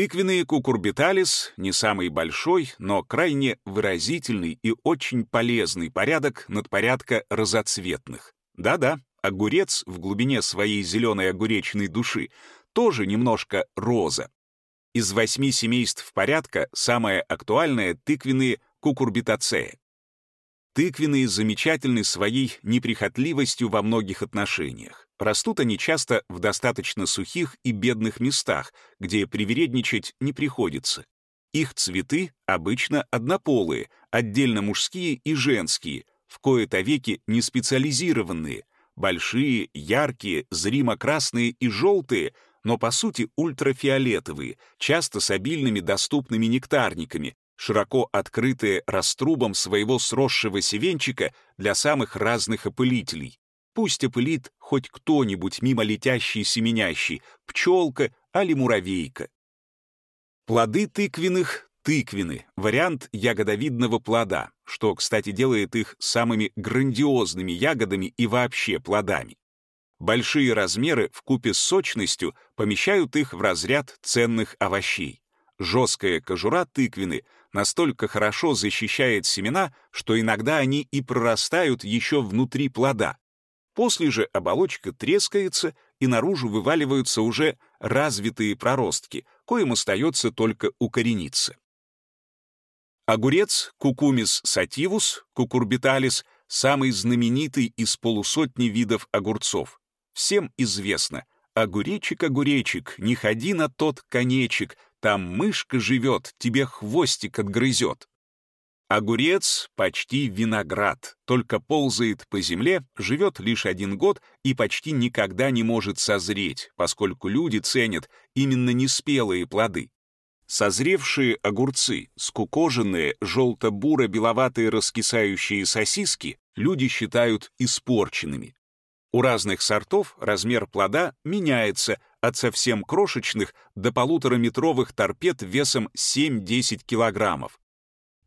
Тыквенный кукурбиталис — не самый большой, но крайне выразительный и очень полезный порядок над порядка разоцветных. Да-да, огурец в глубине своей зеленой огуречной души тоже немножко роза. Из восьми семейств порядка самое актуальное — тыквенные кукурбитацеи. Тыквенные замечательны своей неприхотливостью во многих отношениях. Растут они часто в достаточно сухих и бедных местах, где привередничать не приходится. Их цветы обычно однополые, отдельно мужские и женские, в кои-то веки не специализированные, большие, яркие, зримо-красные и желтые, но по сути ультрафиолетовые, часто с обильными доступными нектарниками, широко открытые раструбом своего сросшегося венчика для самых разных опылителей. Пусть опылит хоть кто-нибудь мимо летящий семенящий, пчелка али муравейка. Плоды тыквенных — тыквины, вариант ягодовидного плода, что, кстати, делает их самыми грандиозными ягодами и вообще плодами. Большие размеры в купе с сочностью помещают их в разряд ценных овощей. Жесткая кожура тыквины настолько хорошо защищает семена, что иногда они и прорастают еще внутри плода, После же оболочка трескается, и наружу вываливаются уже развитые проростки, коим остается только укорениться. Огурец кукумис сативус, кукурбиталис, самый знаменитый из полусотни видов огурцов. Всем известно, огуречик-огуречик, не ходи на тот конечек, там мышка живет, тебе хвостик отгрызет. Огурец почти виноград, только ползает по земле, живет лишь один год и почти никогда не может созреть, поскольку люди ценят именно неспелые плоды. Созревшие огурцы, скукоженные, желто-буро-беловатые раскисающие сосиски люди считают испорченными. У разных сортов размер плода меняется от совсем крошечных до полутораметровых торпед весом 7-10 килограммов.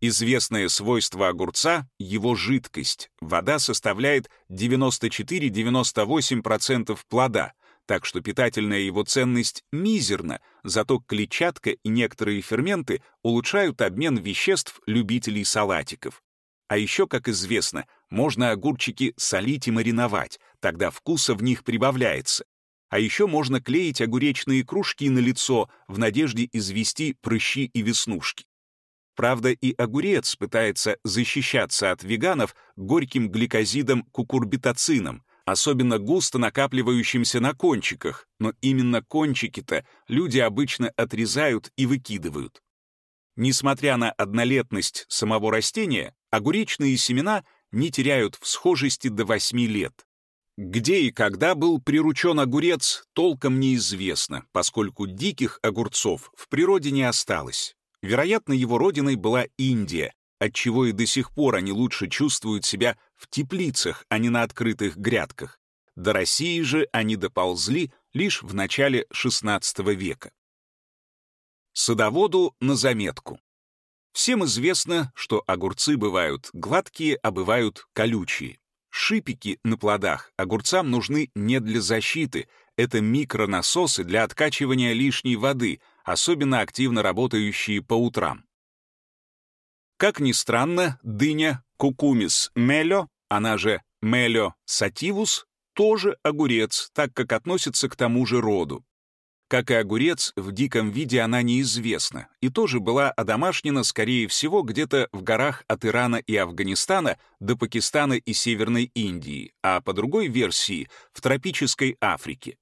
Известное свойство огурца — его жидкость. Вода составляет 94-98% плода, так что питательная его ценность мизерна, зато клетчатка и некоторые ферменты улучшают обмен веществ любителей салатиков. А еще, как известно, можно огурчики солить и мариновать, тогда вкуса в них прибавляется. А еще можно клеить огуречные кружки на лицо в надежде извести прыщи и веснушки. Правда, и огурец пытается защищаться от веганов горьким гликозидом кукурбитоцином, особенно густо накапливающимся на кончиках, но именно кончики-то люди обычно отрезают и выкидывают. Несмотря на однолетность самого растения, огуречные семена не теряют в схожести до 8 лет. Где и когда был приручен огурец, толком неизвестно, поскольку диких огурцов в природе не осталось. Вероятно, его родиной была Индия, отчего и до сих пор они лучше чувствуют себя в теплицах, а не на открытых грядках. До России же они доползли лишь в начале XVI века. Садоводу на заметку. Всем известно, что огурцы бывают гладкие, а бывают колючие. Шипики на плодах огурцам нужны не для защиты, это микронасосы для откачивания лишней воды — особенно активно работающие по утрам. Как ни странно, дыня кукумис мелё, она же мелё сативус, тоже огурец, так как относится к тому же роду. Как и огурец, в диком виде она неизвестна и тоже была одомашнена, скорее всего, где-то в горах от Ирана и Афганистана до Пакистана и Северной Индии, а по другой версии — в тропической Африке.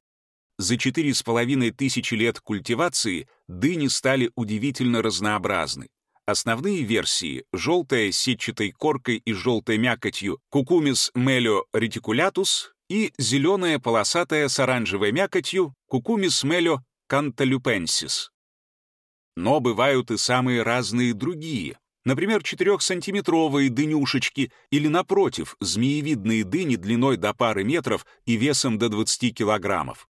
За четыре с половиной тысячи лет культивации дыни стали удивительно разнообразны. Основные версии — желтая с сетчатой коркой и желтой мякотью Cucumis melio reticulatus и зеленая полосатая с оранжевой мякотью Cucumis melio cantalupensis. Но бывают и самые разные другие, например, 4-сантиметровые дынюшечки или, напротив, змеевидные дыни длиной до пары метров и весом до 20 килограммов.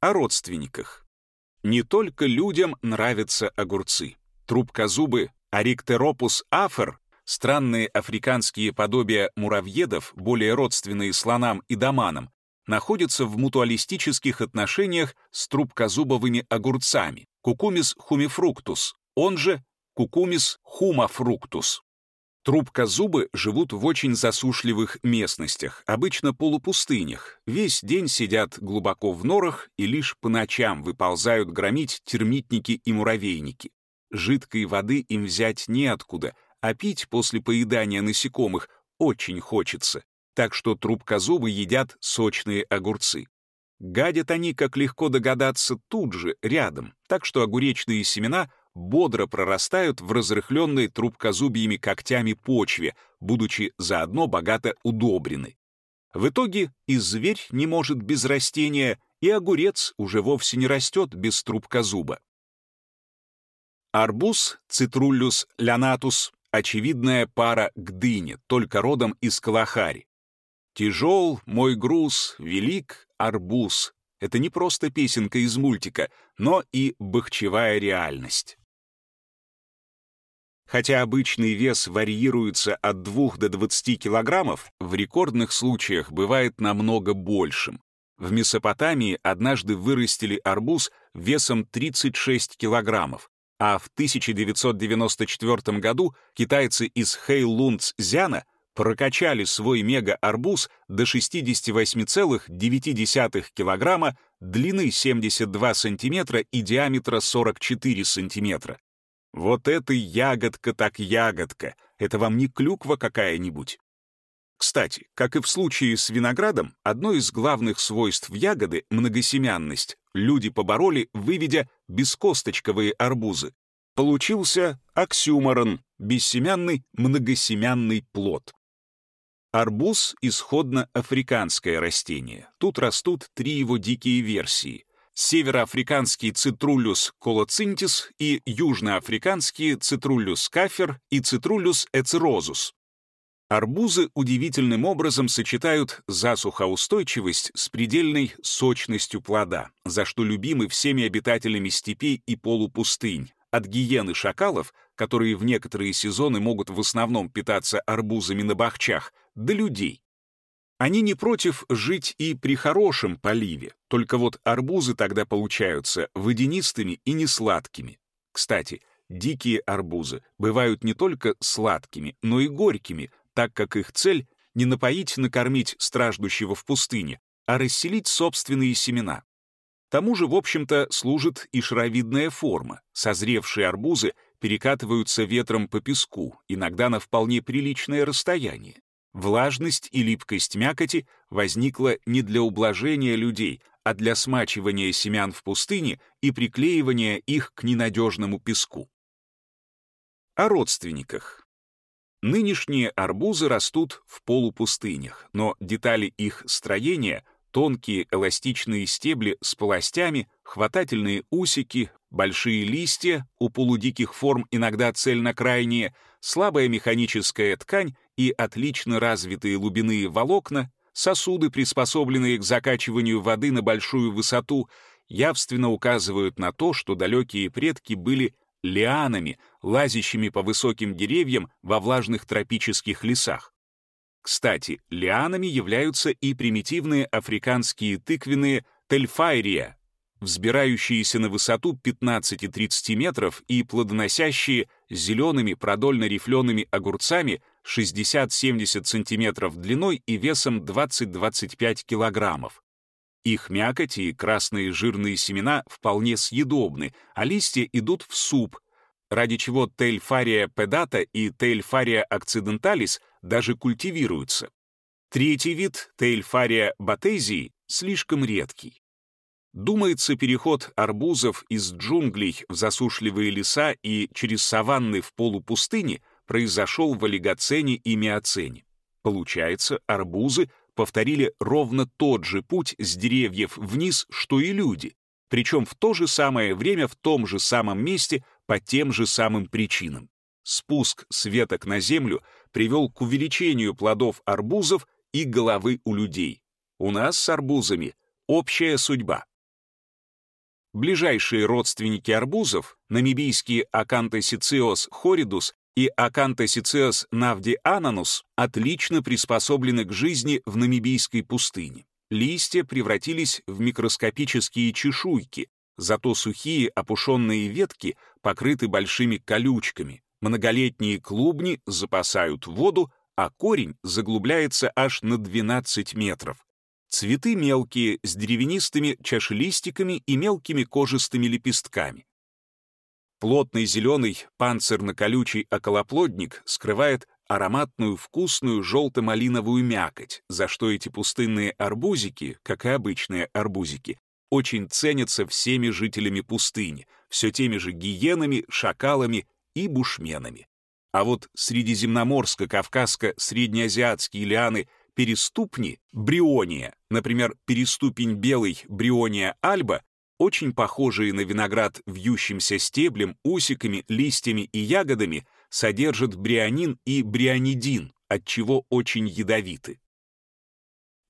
О родственниках. Не только людям нравятся огурцы. Трубкозубы Ариктеропус афер, странные африканские подобия муравьедов, более родственные слонам и доманам, находится в мутуалистических отношениях с трубкозубовыми огурцами, кукумис хумифруктус, он же кукумис хумафруктус. Трубкозубы живут в очень засушливых местностях, обычно полупустынях. Весь день сидят глубоко в норах и лишь по ночам выползают громить термитники и муравейники. Жидкой воды им взять неоткуда, а пить после поедания насекомых очень хочется, так что трубкозубы едят сочные огурцы. Гадят они, как легко догадаться, тут же, рядом, так что огуречные семена бодро прорастают в разрыхленной трубкозубьими когтями почве, будучи заодно богато удобрены. В итоге и зверь не может без растения, и огурец уже вовсе не растет без трубкозуба. Арбуз, цитруллюс лянатус, очевидная пара к дыне, только родом из Калахари. «Тяжел мой груз, велик арбуз» — это не просто песенка из мультика, но и бахчевая реальность. Хотя обычный вес варьируется от 2 до 20 килограммов, в рекордных случаях бывает намного большим. В Месопотамии однажды вырастили арбуз весом 36 килограммов, а в 1994 году китайцы из Хэйлунцзяна прокачали свой мега-арбуз до 68,9 килограмма, длины 72 сантиметра и диаметра 44 сантиметра. Вот это ягодка так ягодка, это вам не клюква какая-нибудь. Кстати, как и в случае с виноградом, одно из главных свойств ягоды — многосемянность — люди побороли, выведя бескосточковые арбузы. Получился оксюморон — бессемянный многосемянный плод. Арбуз — исходно-африканское растение. Тут растут три его дикие версии. Североафриканский цитрулюс колоцинтис и южноафриканские цитрулюс кафер и цитрулюс эцерозус. Арбузы удивительным образом сочетают засухоустойчивость с предельной сочностью плода, за что любимы всеми обитателями степей и полупустынь, от гиены шакалов, которые в некоторые сезоны могут в основном питаться арбузами на бахчах, до людей. Они не против жить и при хорошем поливе, только вот арбузы тогда получаются водянистыми и несладкими. Кстати, дикие арбузы бывают не только сладкими, но и горькими, так как их цель — не напоить, накормить страждущего в пустыне, а расселить собственные семена. Тому же, в общем-то, служит и шаровидная форма. Созревшие арбузы перекатываются ветром по песку, иногда на вполне приличное расстояние. Влажность и липкость мякоти возникла не для ублажения людей, а для смачивания семян в пустыне и приклеивания их к ненадежному песку. О родственниках. Нынешние арбузы растут в полупустынях, но детали их строения — тонкие эластичные стебли с полостями, хватательные усики, большие листья, у полудиких форм иногда цельнокрайние, слабая механическая ткань и отлично развитые лубяные волокна, сосуды, приспособленные к закачиванию воды на большую высоту, явственно указывают на то, что далекие предки были лианами, лазящими по высоким деревьям во влажных тропических лесах. Кстати, лианами являются и примитивные африканские тыквенные тельфайрия, взбирающиеся на высоту 15-30 метров и плодоносящие зелеными продольно-рифлеными огурцами 60-70 сантиметров длиной и весом 20-25 килограммов. Их мякоть и красные жирные семена вполне съедобны, а листья идут в суп, ради чего тельфария педата и тельфария акциденталис даже культивируются. Третий вид, тельфария батезии, слишком редкий. Думается, переход арбузов из джунглей в засушливые леса и через саванны в полупустыне произошел в олигоцене и миоцене. Получается, арбузы повторили ровно тот же путь с деревьев вниз, что и люди, причем в то же самое время в том же самом месте по тем же самым причинам. Спуск с веток на землю привел к увеличению плодов арбузов и головы у людей. У нас с арбузами общая судьба. Ближайшие родственники арбузов, намибийские Акантосициос хоридус и Акантосициос навди ананус, отлично приспособлены к жизни в намибийской пустыне. листья превратились в микроскопические чешуйки, зато сухие опушенные ветки покрыты большими колючками, многолетние клубни запасают воду, а корень заглубляется аж на 12 метров. Цветы мелкие, с деревянистыми чашелистиками и мелкими кожистыми лепестками. Плотный зеленый панцирно-колючий околоплодник скрывает ароматную вкусную желто-малиновую мякоть, за что эти пустынные арбузики, как и обычные арбузики, очень ценятся всеми жителями пустыни, все теми же гиенами, шакалами и бушменами. А вот средиземноморско-кавказско-среднеазиатские лианы переступни, бриония, например, переступень белый бриония альба, очень похожие на виноград вьющимся стеблем, усиками, листьями и ягодами, содержат брионин и брионидин, отчего очень ядовиты.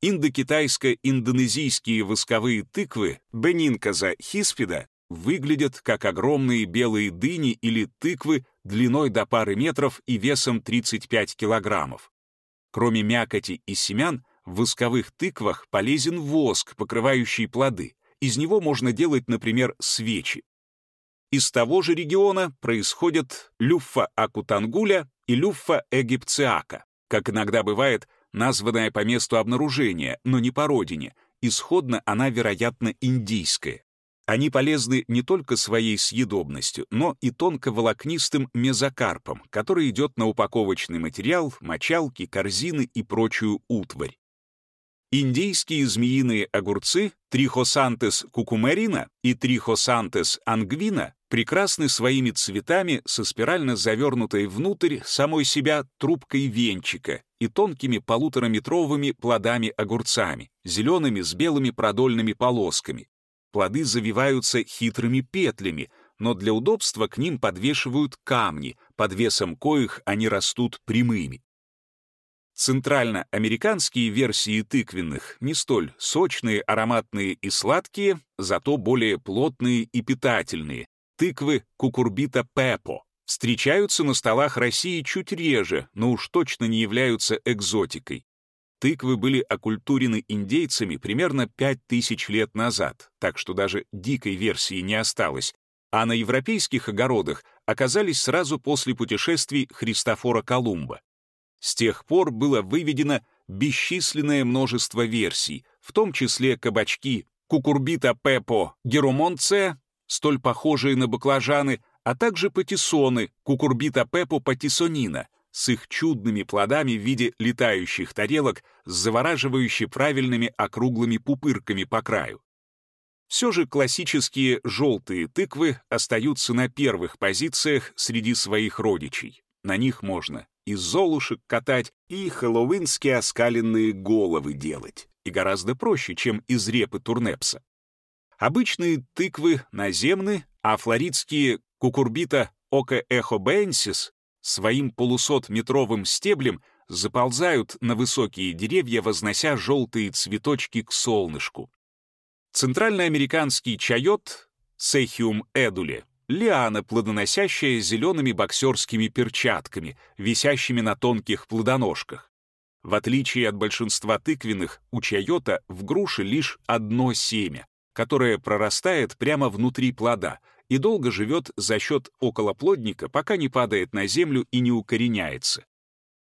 Индокитайско-индонезийские восковые тыквы Бенинказа хиспида выглядят как огромные белые дыни или тыквы длиной до пары метров и весом 35 килограммов. Кроме мякоти и семян, в восковых тыквах полезен воск, покрывающий плоды. Из него можно делать, например, свечи. Из того же региона происходят люффа акутангуля и люффа эгипциака, как иногда бывает, названная по месту обнаружения, но не по родине. Исходно она, вероятно, индийская. Они полезны не только своей съедобностью, но и тонковолокнистым мезокарпом, который идет на упаковочный материал, мочалки, корзины и прочую утварь. Индийские змеиные огурцы Трихосантес кукумерина и Трихосантес ангвина прекрасны своими цветами со спирально завернутой внутрь самой себя трубкой венчика и тонкими полутораметровыми плодами-огурцами, зелеными с белыми продольными полосками, Плоды завиваются хитрыми петлями, но для удобства к ним подвешивают камни, под весом коих они растут прямыми. Центральноамериканские версии тыквенных не столь сочные, ароматные и сладкие, зато более плотные и питательные. Тыквы кукурбита пепо встречаются на столах России чуть реже, но уж точно не являются экзотикой. Тыквы были окультурены индейцами примерно 5000 лет назад, так что даже дикой версии не осталось, а на европейских огородах оказались сразу после путешествий Христофора Колумба. С тех пор было выведено бесчисленное множество версий, в том числе кабачки кукурбита пепо герумонце, столь похожие на баклажаны, а также патиссоны кукурбита пепо патиссонина — с их чудными плодами в виде летающих тарелок с завораживающе правильными округлыми пупырками по краю. Все же классические желтые тыквы остаются на первых позициях среди своих родичей. На них можно и золушек катать, и хэллоуинские оскаленные головы делать. И гораздо проще, чем из репы турнепса. Обычные тыквы наземны, а флоридские кукурбита ока эхо бенсис своим полусотметровым стеблем заползают на высокие деревья, вознося желтые цветочки к солнышку. Центральноамериканский чайот Сехиум эдуле лиана, плодоносящая зелеными боксерскими перчатками, висящими на тонких плодоножках. В отличие от большинства тыквенных, у чайота в груше лишь одно семя, которое прорастает прямо внутри плода, и долго живет за счет околоплодника, пока не падает на землю и не укореняется.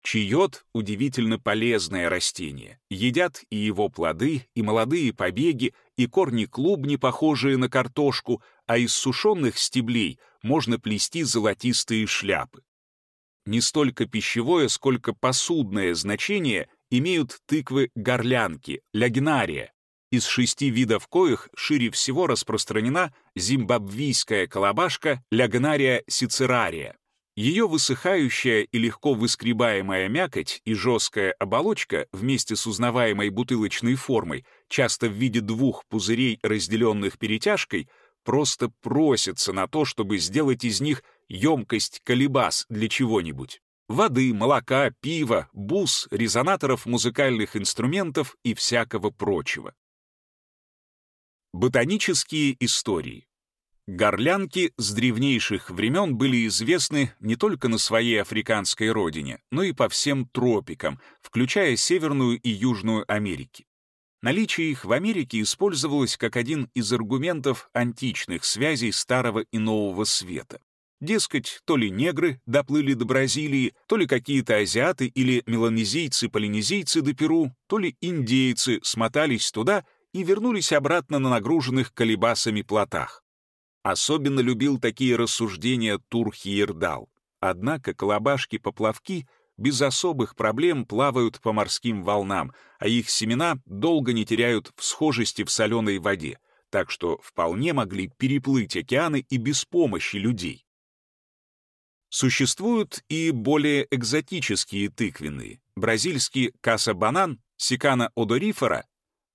Чиот — удивительно полезное растение. Едят и его плоды, и молодые побеги, и корни клубни, похожие на картошку, а из сушеных стеблей можно плести золотистые шляпы. Не столько пищевое, сколько посудное значение имеют тыквы-горлянки, лягнария, из шести видов коих шире всего распространена зимбабвийская колобашка Лягнария сицерария. Ее высыхающая и легко выскребаемая мякоть и жесткая оболочка вместе с узнаваемой бутылочной формой, часто в виде двух пузырей, разделенных перетяжкой, просто просятся на то, чтобы сделать из них емкость колебас для чего-нибудь. Воды, молока, пива, бус, резонаторов музыкальных инструментов и всякого прочего. Ботанические истории. Горлянки с древнейших времен были известны не только на своей африканской родине, но и по всем тропикам, включая Северную и Южную Америки. Наличие их в Америке использовалось как один из аргументов античных связей Старого и Нового Света. Дескать, то ли негры доплыли до Бразилии, то ли какие-то азиаты или меланезийцы-полинезийцы до Перу, то ли индейцы смотались туда и вернулись обратно на нагруженных колебасами плотах. Особенно любил такие рассуждения Турхиердал. Однако колобашки-поплавки без особых проблем плавают по морским волнам, а их семена долго не теряют в схожести в соленой воде, так что вполне могли переплыть океаны и без помощи людей. Существуют и более экзотические тыквенные. Бразильский каса-банан, сикана одорифера,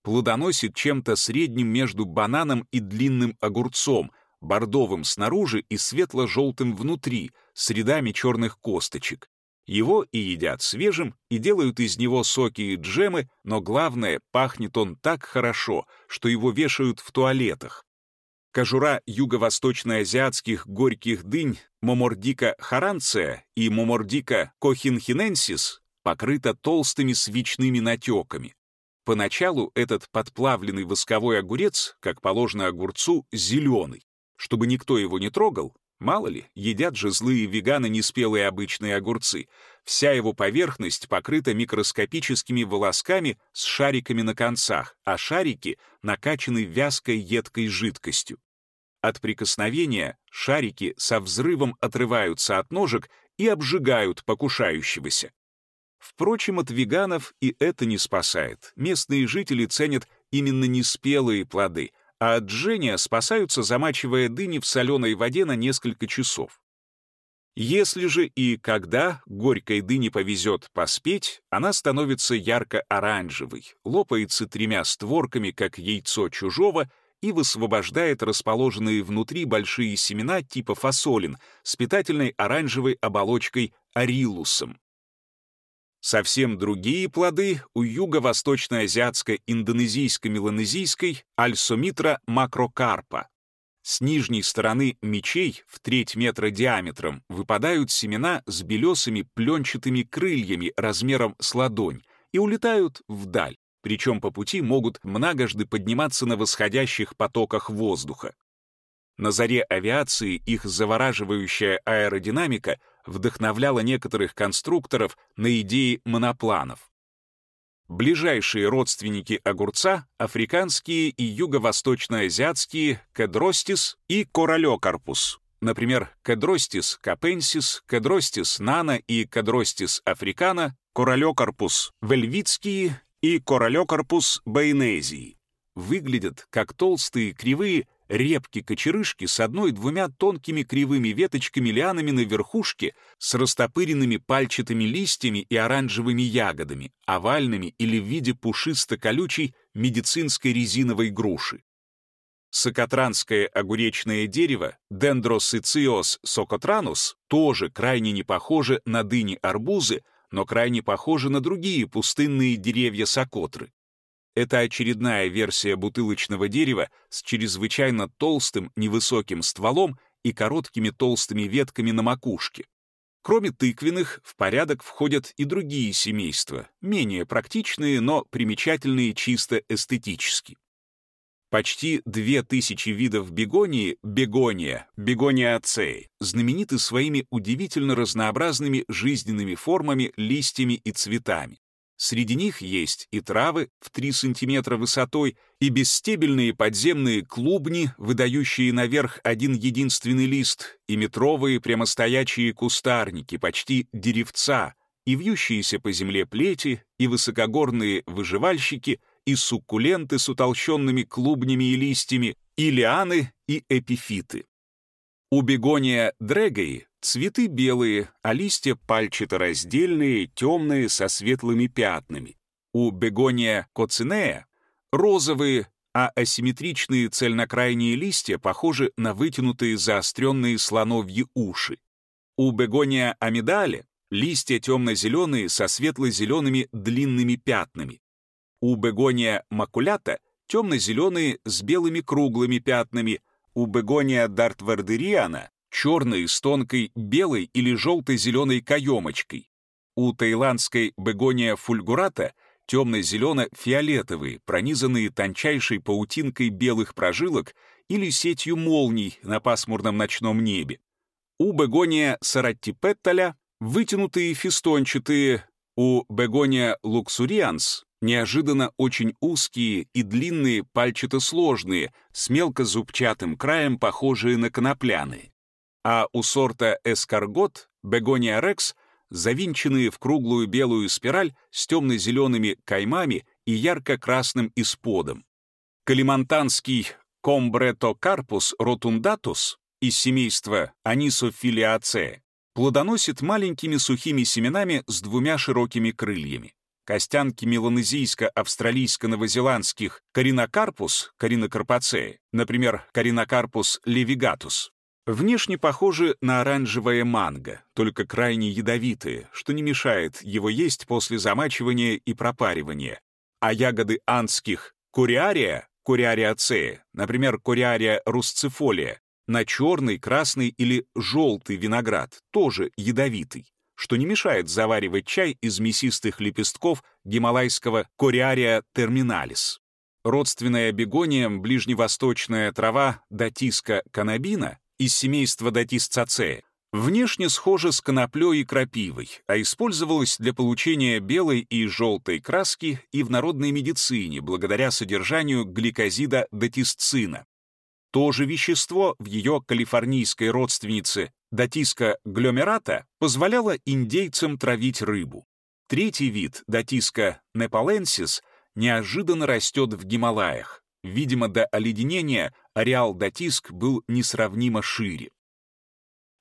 плодоносит чем-то средним между бананом и длинным огурцом, бордовым снаружи и светло-желтым внутри, с рядами черных косточек. Его и едят свежим, и делают из него соки и джемы, но главное, пахнет он так хорошо, что его вешают в туалетах. Кожура юго-восточноазиатских горьких дынь Momordica charantia и Momordica cochinchinensis покрыта толстыми свечными натеками. Поначалу этот подплавленный восковой огурец, как положено огурцу, зеленый. Чтобы никто его не трогал, мало ли, едят же злые веганы неспелые обычные огурцы. Вся его поверхность покрыта микроскопическими волосками с шариками на концах, а шарики накачаны вязкой едкой жидкостью. От прикосновения шарики со взрывом отрываются от ножек и обжигают покушающегося. Впрочем, от веганов и это не спасает. Местные жители ценят именно неспелые плоды, а от жжения спасаются, замачивая дыни в соленой воде на несколько часов. Если же и когда горькой дыне повезет поспеть, она становится ярко-оранжевой, лопается тремя створками, как яйцо чужого, и высвобождает расположенные внутри большие семена типа фасолин с питательной оранжевой оболочкой арилусом. Совсем другие плоды у юго-восточно-азиатско-индонезийско-меланезийской альсомитра макрокарпа. С нижней стороны мечей в треть метра диаметром выпадают семена с белесыми пленчатыми крыльями размером с ладонь и улетают вдаль причем по пути могут многожды подниматься на восходящих потоках воздуха. На заре авиации их завораживающая аэродинамика вдохновляла некоторых конструкторов на идеи монопланов. Ближайшие родственники огурца — африканские и юго-восточноазиатские кедростис и королёкарпус. Например, кедростис капенсис, кедростис нана и кедростис африкана, королёкарпус вельвицкие и королёкарпус бейнезии. Выглядят как толстые кривые репки-кочерышки с одной-двумя тонкими кривыми веточками-лианами на верхушке с растопыренными пальчатыми листьями и оранжевыми ягодами, овальными или в виде пушисто-колючей медицинской резиновой груши. Сокотранское огуречное дерево Dendrosiциos socotranus тоже крайне не похоже на дыни-арбузы, но крайне похожи на другие пустынные деревья сокотры. Это очередная версия бутылочного дерева с чрезвычайно толстым невысоким стволом и короткими толстыми ветками на макушке. Кроме тыквенных, в порядок входят и другие семейства, менее практичные, но примечательные чисто эстетически. Почти две тысячи видов бегонии, бегония, бегониацеи, знамениты своими удивительно разнообразными жизненными формами, листьями и цветами. Среди них есть и травы в 3 см высотой, и бесстебельные подземные клубни, выдающие наверх один единственный лист, и метровые прямостоячие кустарники, почти деревца, и вьющиеся по земле плети, и высокогорные выживальщики — и суккуленты с утолщенными клубнями и листьями, и лианы, и эпифиты. У бегония дрегои цветы белые, а листья пальчато-раздельные, темные, со светлыми пятнами. У бегония коцинея розовые, а асимметричные цельнокрайние листья похожи на вытянутые заостренные слоновьи уши. У бегония амидале листья темно-зеленые со светло-зелеными длинными пятнами. У бегония макулята темно-зеленые с белыми круглыми пятнами, у бегония дартвардериана черные с тонкой белой или желто-зеленой каемочкой. У таиландской бегония фульгурата темно-зелено-фиолетовые, пронизанные тончайшей паутинкой белых прожилок или сетью молний на пасмурном ночном небе. У бегония сараттипетталя вытянутые фистончатые, у бегония луксурианс неожиданно очень узкие и длинные пальчато-сложные, с мелко-зубчатым краем, похожие на конопляные. А у сорта эскаргот, бегония рекс, завинченные в круглую белую спираль с темно-зелеными каймами и ярко-красным исподом. Калимантанский комбретокарпус ротундатус из семейства Анисофилиацея плодоносит маленькими сухими семенами с двумя широкими крыльями. Костянки меланезийско-австралийско-новозеландских коринокарпус, коринокарпацея, например, коринокарпус левигатус, внешне похожи на оранжевое манго, только крайне ядовитые, что не мешает его есть после замачивания и пропаривания. А ягоды андских куриария, куриариацея, например, куриария русцифолия, на черный, красный или желтый виноград, тоже ядовитый, что не мешает заваривать чай из мясистых лепестков гималайского кориария терминалис. Родственная бегониям ближневосточная трава датиска канабина из семейства датисцацея внешне схожа с коноплей и крапивой, а использовалась для получения белой и желтой краски и в народной медицине благодаря содержанию гликозида датисцина, то же вещество в ее калифорнийской родственнице датиска гломерата позволяло индейцам травить рыбу. Третий вид, датиска непаленсис, неожиданно растет в Гималаях. Видимо, до оледенения ареал датиск был несравнимо шире.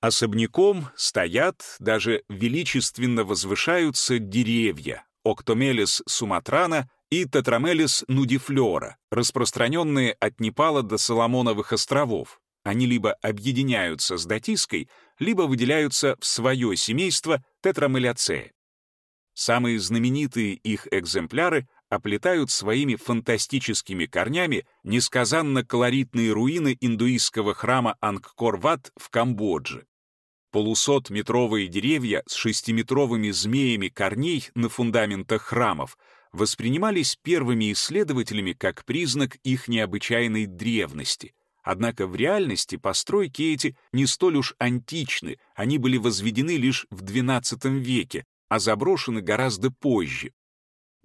Особняком стоят, даже величественно возвышаются деревья, Октомелис суматрана и Тетрамелис нудифлора, распространенные от Непала до Соломоновых островов. Они либо объединяются с датиской, либо выделяются в свое семейство Тетрамелиацея. Самые знаменитые их экземпляры оплетают своими фантастическими корнями несказанно колоритные руины индуистского храма Ангкор-Ват в Камбодже. Полусотметровые деревья с шестиметровыми змеями корней на фундаментах храмов воспринимались первыми исследователями как признак их необычайной древности. Однако в реальности постройки эти не столь уж античны, они были возведены лишь в XII веке, а заброшены гораздо позже.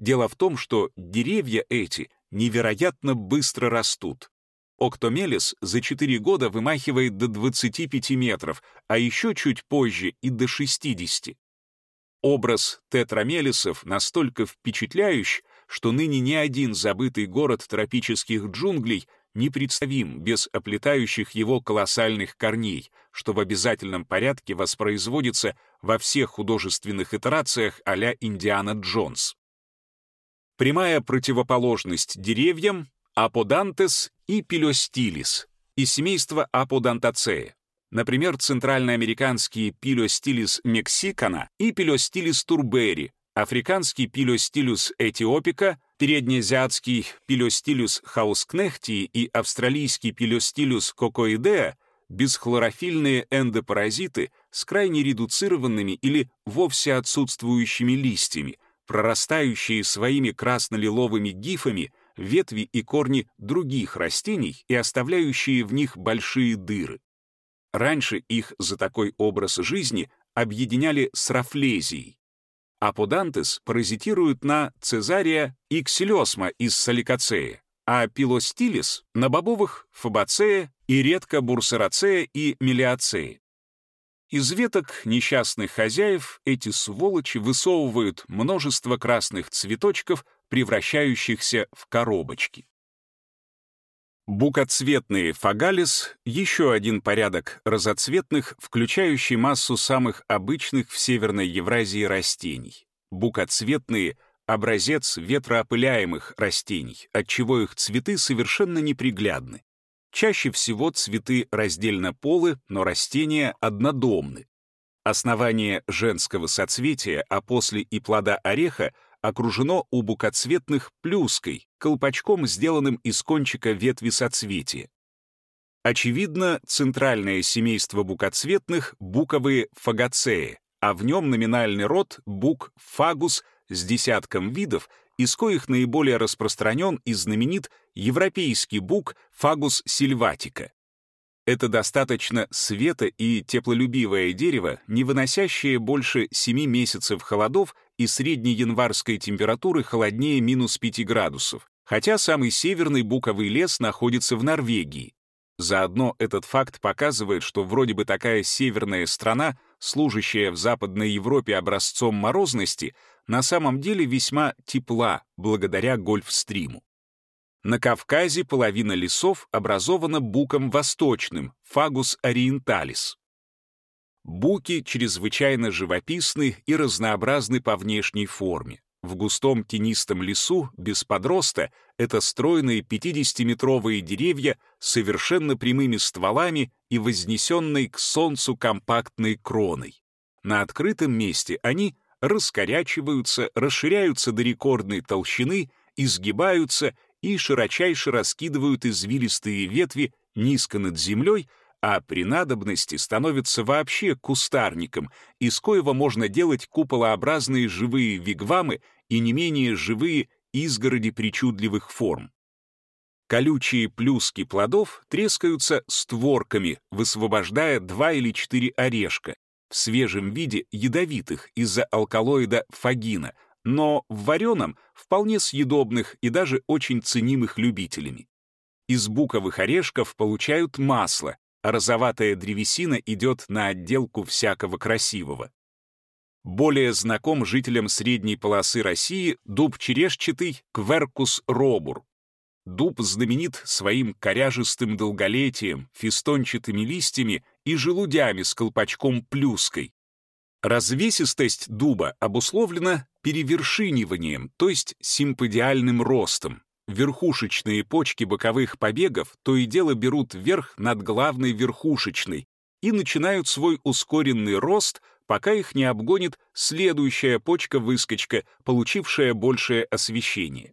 Дело в том, что деревья эти невероятно быстро растут. Октомелис за 4 года вымахивает до 25 метров, а еще чуть позже и до 60. Образ тетрамелисов настолько впечатляющий, что ныне ни один забытый город тропических джунглей непредставим без оплетающих его колоссальных корней, что в обязательном порядке воспроизводится во всех художественных итерациях а-ля Индиана Джонс. Прямая противоположность деревьям — Аподантес и Пилостилис из семейства Аподантацея. Например, центральноамериканские Пилостилис мексикана и Пилостилис турбери, африканский Пилостилус этиопика, переднеазиатский Пилостилус хаускнехти и австралийский Пилостилус кокоидеа бесхлорофильные эндопаразиты с крайне редуцированными или вовсе отсутствующими листьями, прорастающие своими красно-лиловыми гифами ветви и корни других растений и оставляющие в них большие дыры. Раньше их за такой образ жизни объединяли с рафлезией. Аподантес паразитирует на цезария и ксилосма из саликацея, а пилостилис — на бобовых фабацея и редко бурсерацея и мелиацея. Из веток несчастных хозяев эти сволочи высовывают множество красных цветочков, превращающихся в коробочки. Букоцветные фагалис — еще один порядок разоцветных, включающий массу самых обычных в Северной Евразии растений. Букоцветные — образец ветроопыляемых растений, отчего их цветы совершенно неприглядны. Чаще всего цветы раздельно полы, но растения однодомны. Основание женского соцветия, а после и плода ореха — окружено у букоцветных плюской, колпачком, сделанным из кончика ветви соцветия. Очевидно, центральное семейство букоцветных — буковые фагоцеи, а в нем номинальный род бук фагус с десятком видов из коих наиболее распространен и знаменит европейский бук фагус сильватика. Это достаточно света- и теплолюбивое дерево, не выносящее больше 7 месяцев холодов и средней январской температуры холоднее минус 5 градусов, хотя самый северный буковый лес находится в Норвегии. Заодно этот факт показывает, что вроде бы такая северная страна, служащая в Западной Европе образцом морозности, на самом деле весьма тепла благодаря Гольфстриму. На Кавказе половина лесов образована буком восточным, фагус ориенталис. Буки чрезвычайно живописны и разнообразны по внешней форме. В густом тенистом лесу, без подроста, это стройные 50-метровые деревья с совершенно прямыми стволами и вознесенной к солнцу компактной кроной. На открытом месте они раскорячиваются, расширяются до рекордной толщины, изгибаются и широчайше раскидывают извилистые ветви низко над землей, а при надобности становятся вообще кустарником, из коего можно делать куполообразные живые вигвамы и не менее живые изгороди причудливых форм. Колючие плюски плодов трескаются створками, высвобождая два или четыре орешка, в свежем виде ядовитых из-за алкалоида фагина, но в вареном вполне съедобных и даже очень ценимых любителями. Из буковых орешков получают масло, а розоватая древесина идет на отделку всякого красивого. Более знаком жителям средней полосы России дуб черешчатый Кверкус робур. Дуб знаменит своим коряжистым долголетием, фистончатыми листьями и желудями с колпачком-плюской. Развесистость дуба обусловлена перевершиниванием, то есть симподиальным ростом. Верхушечные почки боковых побегов то и дело берут вверх над главной верхушечной и начинают свой ускоренный рост, пока их не обгонит следующая почка-выскочка, получившая большее освещение.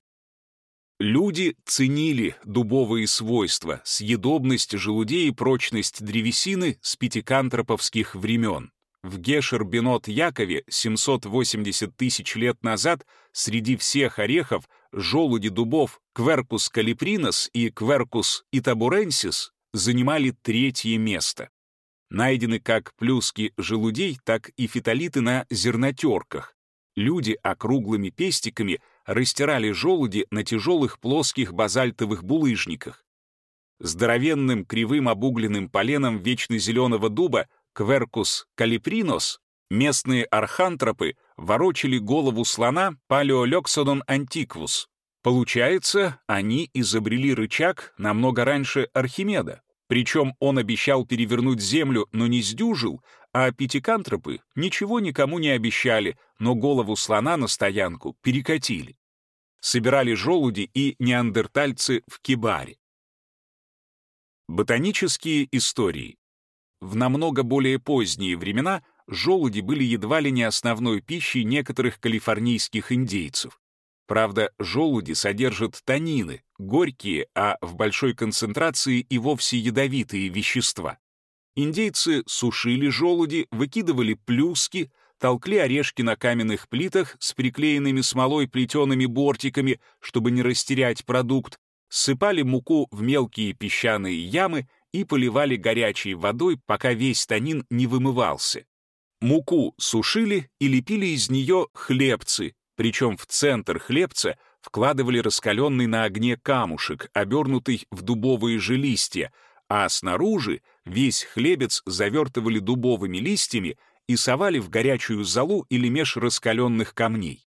Люди ценили дубовые свойства, съедобность желудей и прочность древесины с пятикантроповских времен. В Гешер-Бенот-Якове 780 тысяч лет назад среди всех орехов желуди дубов Кверкус калипринос и Кверкус итабуренсис занимали третье место. Найдены как плюски желудей, так и фитолиты на зернотерках. Люди округлыми пестиками растирали желуди на тяжелых плоских базальтовых булыжниках. Здоровенным кривым обугленным поленом вечно зеленого дуба Кверкус калипринос, местные архантропы ворочали голову слона Палеолексодон антиквус. Получается, они изобрели рычаг намного раньше Архимеда. Причем он обещал перевернуть Землю, но не сдюжил, а пятикантропы ничего никому не обещали, но голову слона на стоянку перекатили. Собирали желуди и неандертальцы в Кибаре. Ботанические истории. В намного более поздние времена желуди были едва ли не основной пищей некоторых калифорнийских индейцев. Правда, желуди содержат танины, горькие, а в большой концентрации и вовсе ядовитые вещества. Индейцы сушили желуди, выкидывали плюски, толкли орешки на каменных плитах с приклеенными смолой плетеными бортиками, чтобы не растерять продукт, сыпали муку в мелкие песчаные ямы и поливали горячей водой, пока весь танин не вымывался. Муку сушили и лепили из нее хлебцы, причем в центр хлебца вкладывали раскаленный на огне камушек, обернутый в дубовые же листья, а снаружи весь хлебец завертывали дубовыми листьями и совали в горячую золу или меж раскаленных камней.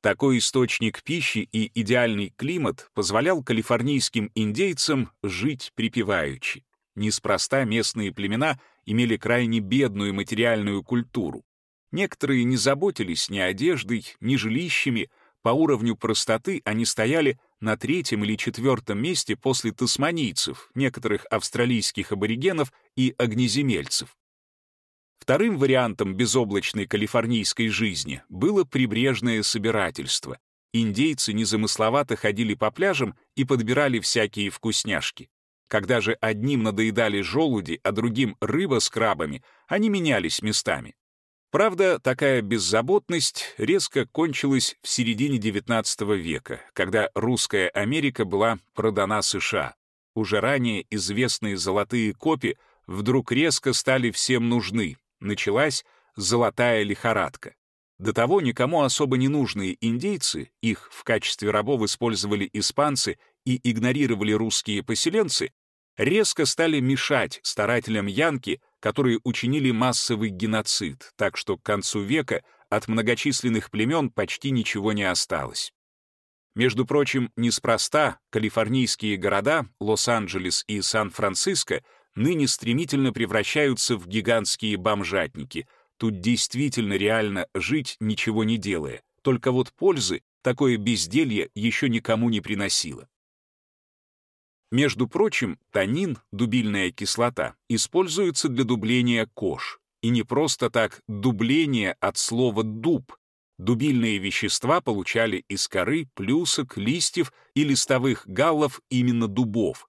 Такой источник пищи и идеальный климат позволял калифорнийским индейцам жить припеваючи. Неспроста местные племена имели крайне бедную материальную культуру. Некоторые не заботились ни одеждой, ни жилищами, по уровню простоты они стояли на третьем или четвертом месте после тасманийцев, некоторых австралийских аборигенов и огнеземельцев. Вторым вариантом безоблачной калифорнийской жизни было прибрежное собирательство. Индейцы незамысловато ходили по пляжам и подбирали всякие вкусняшки. Когда же одним надоедали желуди, а другим рыба с крабами, они менялись местами. Правда, такая беззаботность резко кончилась в середине XIX века, когда русская Америка была продана США. Уже ранее известные золотые копи вдруг резко стали всем нужны. Началась золотая лихорадка. До того никому особо не нужные индейцы, их в качестве рабов использовали испанцы и игнорировали русские поселенцы, резко стали мешать старателям Янки, которые учинили массовый геноцид, так что к концу века от многочисленных племен почти ничего не осталось. Между прочим, неспроста калифорнийские города Лос-Анджелес и Сан-Франциско ныне стремительно превращаются в гигантские бомжатники. Тут действительно реально жить, ничего не делая. Только вот пользы такое безделье еще никому не приносило. Между прочим, танин, дубильная кислота, используется для дубления кож. И не просто так дубление от слова «дуб». Дубильные вещества получали из коры, плюсок, листьев и листовых галлов именно дубов.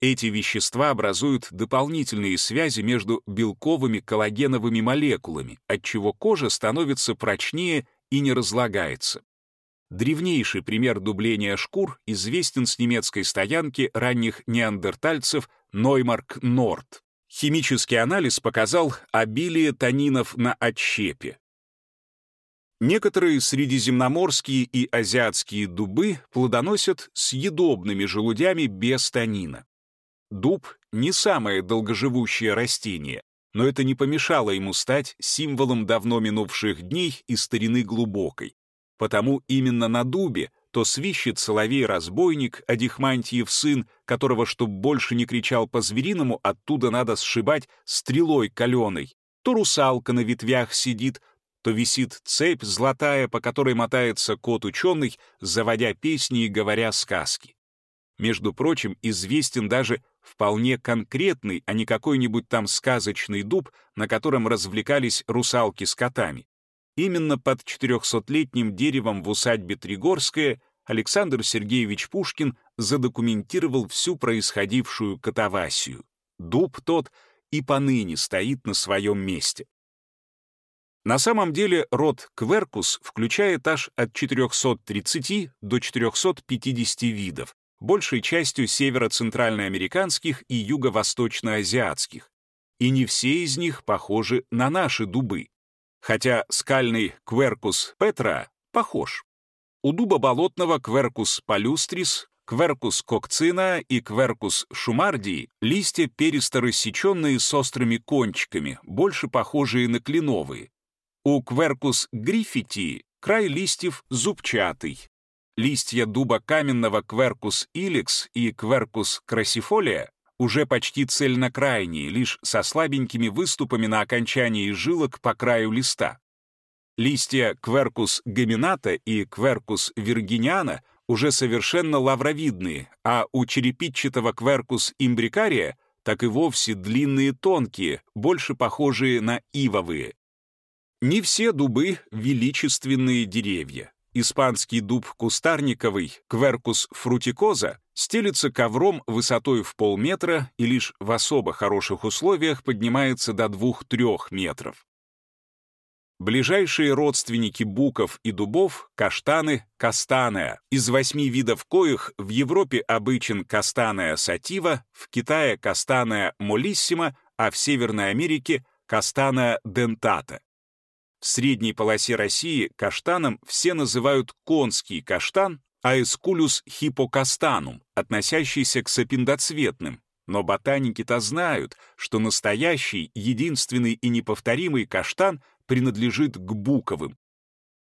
Эти вещества образуют дополнительные связи между белковыми коллагеновыми молекулами, отчего кожа становится прочнее и не разлагается. Древнейший пример дубления шкур известен с немецкой стоянки ранних неандертальцев Ноймарк Норд. Химический анализ показал обилие танинов на отщепе. Некоторые средиземноморские и азиатские дубы плодоносят съедобными желудями без танина. Дуб — не самое долгоживущее растение, но это не помешало ему стать символом давно минувших дней и старины глубокой. Потому именно на дубе то свищет соловей-разбойник, Адихмантиев сын, которого, чтоб больше не кричал по-звериному, оттуда надо сшибать стрелой каленой, то русалка на ветвях сидит, то висит цепь золотая, по которой мотается кот-ученый, заводя песни и говоря сказки. Между прочим, известен даже вполне конкретный, а не какой-нибудь там сказочный дуб, на котором развлекались русалки с котами. Именно под 400-летним деревом в усадьбе Тригорская Александр Сергеевич Пушкин задокументировал всю происходившую катавасию. Дуб тот и поныне стоит на своем месте. На самом деле род Кверкус включает аж от 430 до 450 видов, большей частью северо-центральноамериканских и юго-восточноазиатских. И не все из них похожи на наши дубы хотя скальный Кверкус петра похож. У дуба болотного Кверкус палюстрис, Кверкус кокцина и Кверкус шумардии листья перисто-рассеченные с острыми кончиками, больше похожие на кленовые. У Кверкус гриффити край листьев зубчатый. Листья дуба каменного Кверкус иликс и Кверкус красифолия уже почти цельнокрайние, лишь со слабенькими выступами на окончании жилок по краю листа. Листья кверкус гамината и кверкус виргиниана уже совершенно лавровидные, а у черепичатого кверкус имбрикария так и вовсе длинные тонкие, больше похожие на ивовые. Не все дубы — величественные деревья. Испанский дуб кустарниковый, кверкус фрутикоза, стелится ковром высотой в полметра и лишь в особо хороших условиях поднимается до 2-3 метров. Ближайшие родственники буков и дубов — каштаны, кастанеа. Из восьми видов коих в Европе обычен кастанеа сатива, в Китае кастанеа молиссима, а в Северной Америке — кастанеа дентата. Средней полосе России каштаном все называют конский каштан, а эскулюс хипокастанум, относящийся к сапиндоцветным. Но ботаники-то знают, что настоящий, единственный и неповторимый каштан принадлежит к буковым.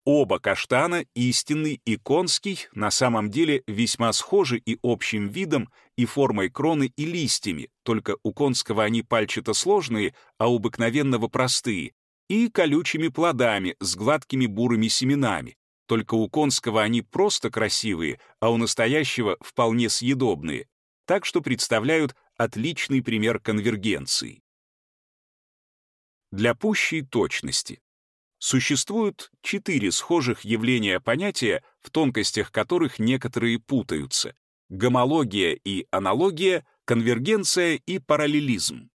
Оба каштана, истинный и конский, на самом деле весьма схожи и общим видом, и формой кроны, и листьями, только у конского они пальчато-сложные, а у обыкновенного простые, и колючими плодами с гладкими бурыми семенами. Только у конского они просто красивые, а у настоящего вполне съедобные. Так что представляют отличный пример конвергенции. Для пущей точности. Существуют четыре схожих явления понятия, в тонкостях которых некоторые путаются. Гомология и аналогия, конвергенция и параллелизм.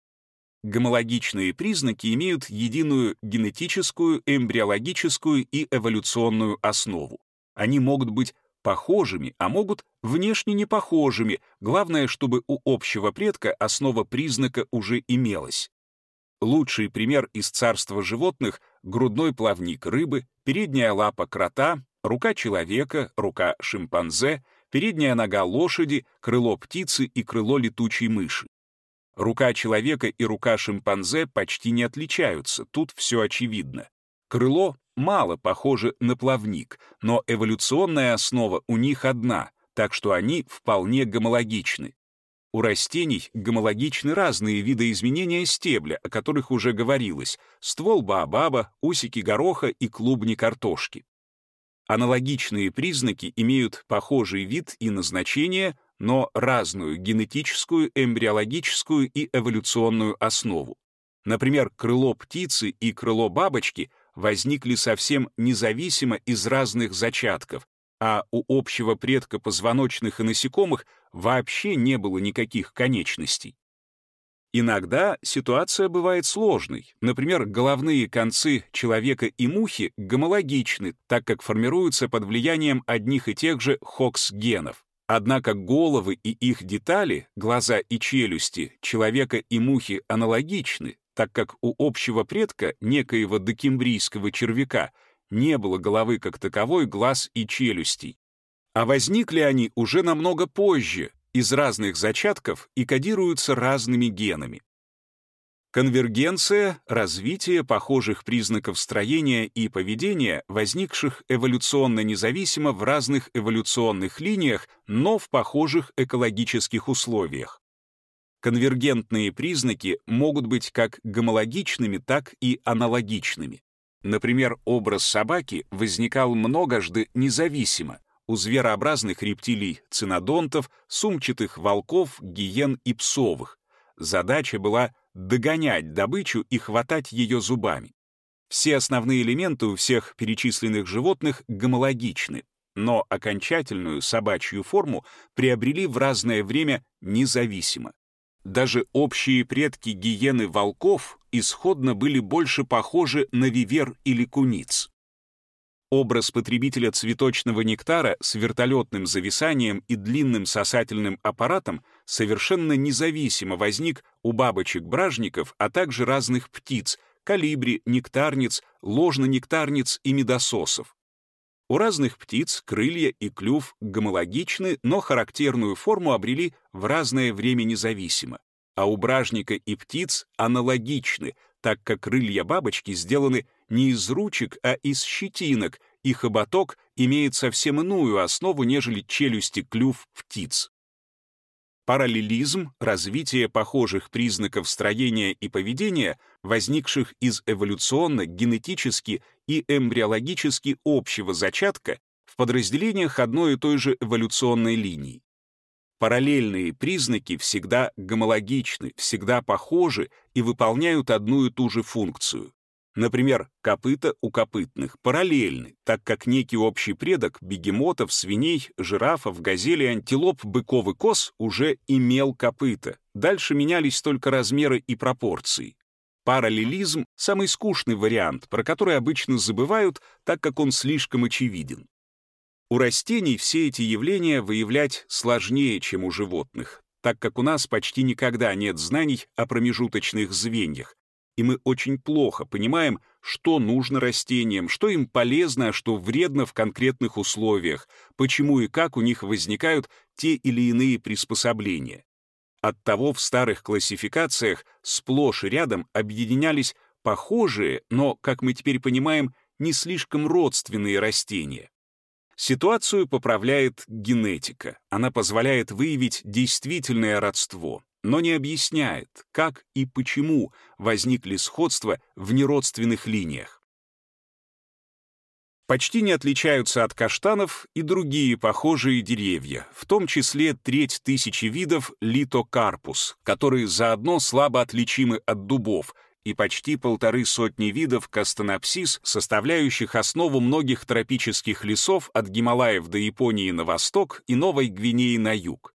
Гомологичные признаки имеют единую генетическую, эмбриологическую и эволюционную основу. Они могут быть похожими, а могут внешне не похожими, главное, чтобы у общего предка основа признака уже имелась. Лучший пример из царства животных — грудной плавник рыбы, передняя лапа крота, рука человека, рука шимпанзе, передняя нога лошади, крыло птицы и крыло летучей мыши. Рука человека и рука шимпанзе почти не отличаются, тут все очевидно. Крыло мало похоже на плавник, но эволюционная основа у них одна, так что они вполне гомологичны. У растений гомологичны разные виды изменения стебля, о которых уже говорилось, ствол баобаба, усики гороха и клубни картошки. Аналогичные признаки имеют похожий вид и назначение, но разную генетическую, эмбриологическую и эволюционную основу. Например, крыло птицы и крыло бабочки возникли совсем независимо из разных зачатков, а у общего предка позвоночных и насекомых вообще не было никаких конечностей. Иногда ситуация бывает сложной. Например, головные концы человека и мухи гомологичны, так как формируются под влиянием одних и тех же хокс-генов. Однако головы и их детали, глаза и челюсти, человека и мухи аналогичны, так как у общего предка, некоего докембрийского червяка, не было головы как таковой, глаз и челюстей. А возникли они уже намного позже, из разных зачатков и кодируются разными генами. Конвергенция — развитие похожих признаков строения и поведения, возникших эволюционно независимо в разных эволюционных линиях, но в похожих экологических условиях. Конвергентные признаки могут быть как гомологичными, так и аналогичными. Например, образ собаки возникал многожды независимо, у зверообразных рептилий цинодонтов, сумчатых волков, гиен и псовых. Задача была догонять добычу и хватать ее зубами. Все основные элементы у всех перечисленных животных гомологичны, но окончательную собачью форму приобрели в разное время независимо. Даже общие предки гиены волков исходно были больше похожи на вивер или куниц. Образ потребителя цветочного нектара с вертолетным зависанием и длинным сосательным аппаратом совершенно независимо возник у бабочек-бражников, а также разных птиц, калибри, нектарниц, ложно-нектарниц и медососов. У разных птиц крылья и клюв гомологичны, но характерную форму обрели в разное время независимо. А у бражника и птиц аналогичны, так как крылья бабочки сделаны не из ручек, а из щетинок, и хоботок имеет совсем иную основу, нежели челюсти клюв птиц. Параллелизм — развитие похожих признаков строения и поведения, возникших из эволюционно, генетически и эмбриологически общего зачатка в подразделениях одной и той же эволюционной линии. Параллельные признаки всегда гомологичны, всегда похожи и выполняют одну и ту же функцию. Например, копыта у копытных параллельны, так как некий общий предок бегемотов, свиней, жирафов, газелей, антилоп, быков и коз уже имел копыта. Дальше менялись только размеры и пропорции. Параллелизм — самый скучный вариант, про который обычно забывают, так как он слишком очевиден. У растений все эти явления выявлять сложнее, чем у животных, так как у нас почти никогда нет знаний о промежуточных звеньях, и мы очень плохо понимаем, что нужно растениям, что им полезно, а что вредно в конкретных условиях, почему и как у них возникают те или иные приспособления. Оттого в старых классификациях сплошь и рядом объединялись похожие, но, как мы теперь понимаем, не слишком родственные растения. Ситуацию поправляет генетика. Она позволяет выявить действительное родство но не объясняет, как и почему возникли сходства в неродственных линиях. Почти не отличаются от каштанов и другие похожие деревья, в том числе треть тысячи видов литокарпус, которые заодно слабо отличимы от дубов, и почти полторы сотни видов кастанопсис, составляющих основу многих тропических лесов от Гималаев до Японии на восток и Новой Гвинеи на юг.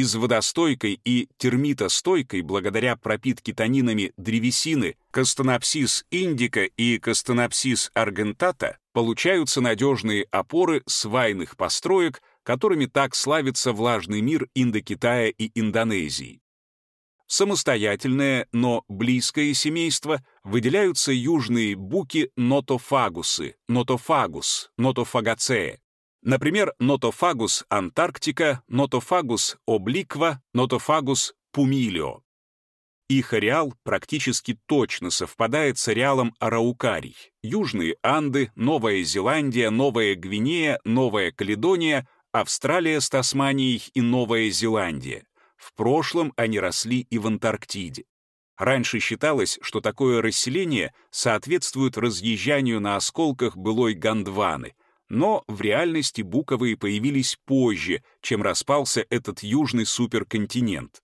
Из водостойкой и термитостойкой благодаря пропитке танинами древесины Кастанопсис индика и Кастанопсис аргентата получаются надежные опоры свайных построек, которыми так славится влажный мир Индокитая и Индонезии. Самостоятельное, но близкое семейство выделяются южные буки нотофагусы, нотофагус, нотофагацея. Например, нотофагус антарктика, нотофагус обликва, нотофагус пумилио. Их ареал практически точно совпадает с ареалом араукарий. Южные Анды, Новая Зеландия, Новая Гвинея, Новая Каледония, Австралия с Тасманией и Новая Зеландия. В прошлом они росли и в Антарктиде. Раньше считалось, что такое расселение соответствует разъезжанию на осколках былой Гондваны, но в реальности буковые появились позже, чем распался этот южный суперконтинент.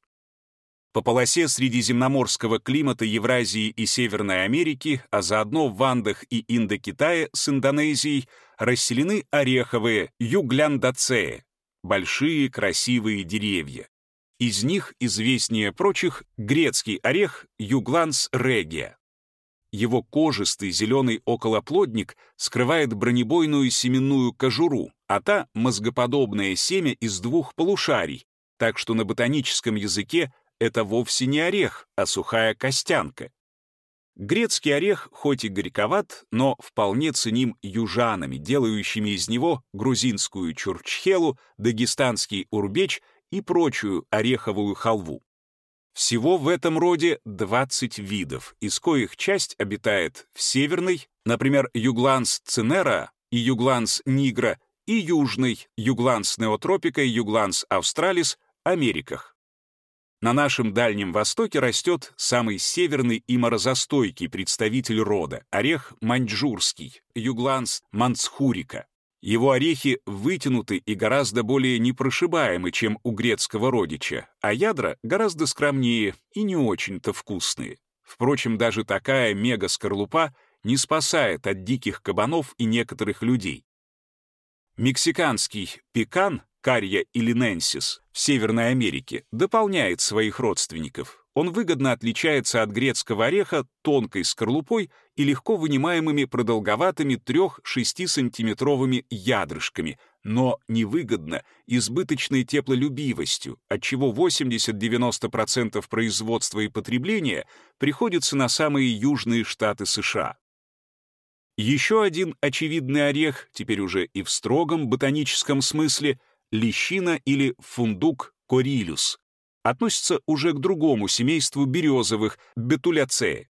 По полосе средиземноморского климата Евразии и Северной Америки, а заодно в Андах и Индокитае с Индонезией, расселены ореховые югляндацеи, большие красивые деревья. Из них известнее прочих грецкий орех Югланс регия. Его кожистый зеленый околоплодник скрывает бронебойную семенную кожуру, а та — мозгоподобное семя из двух полушарий, так что на ботаническом языке это вовсе не орех, а сухая костянка. Грецкий орех хоть и горьковат, но вполне ценим южанами, делающими из него грузинскую чурчхелу, дагестанский урбеч и прочую ореховую халву. Всего в этом роде 20 видов, из коих часть обитает в северной, например, югланс цинера и югланс нигра, и южной, югланс неотропика и югланс австралис, Америках. На нашем Дальнем Востоке растет самый северный и морозостойкий представитель рода — орех маньчжурский, югланс мансхурика. Его орехи вытянуты и гораздо более непрошибаемы, чем у грецкого родича, а ядра гораздо скромнее и не очень-то вкусные. Впрочем, даже такая мега-скорлупа не спасает от диких кабанов и некоторых людей. Мексиканский пекан, карья илиненсис, в Северной Америке дополняет своих родственников. Он выгодно отличается от грецкого ореха тонкой скорлупой и легко вынимаемыми продолговатыми 3-6 сантиметровыми ядрышками, но невыгодно избыточной теплолюбивостью, отчего 80-90% производства и потребления приходится на самые южные штаты США. Еще один очевидный орех, теперь уже и в строгом ботаническом смысле, лещина или фундук корилюс, относится уже к другому семейству березовых, бетуляцеи.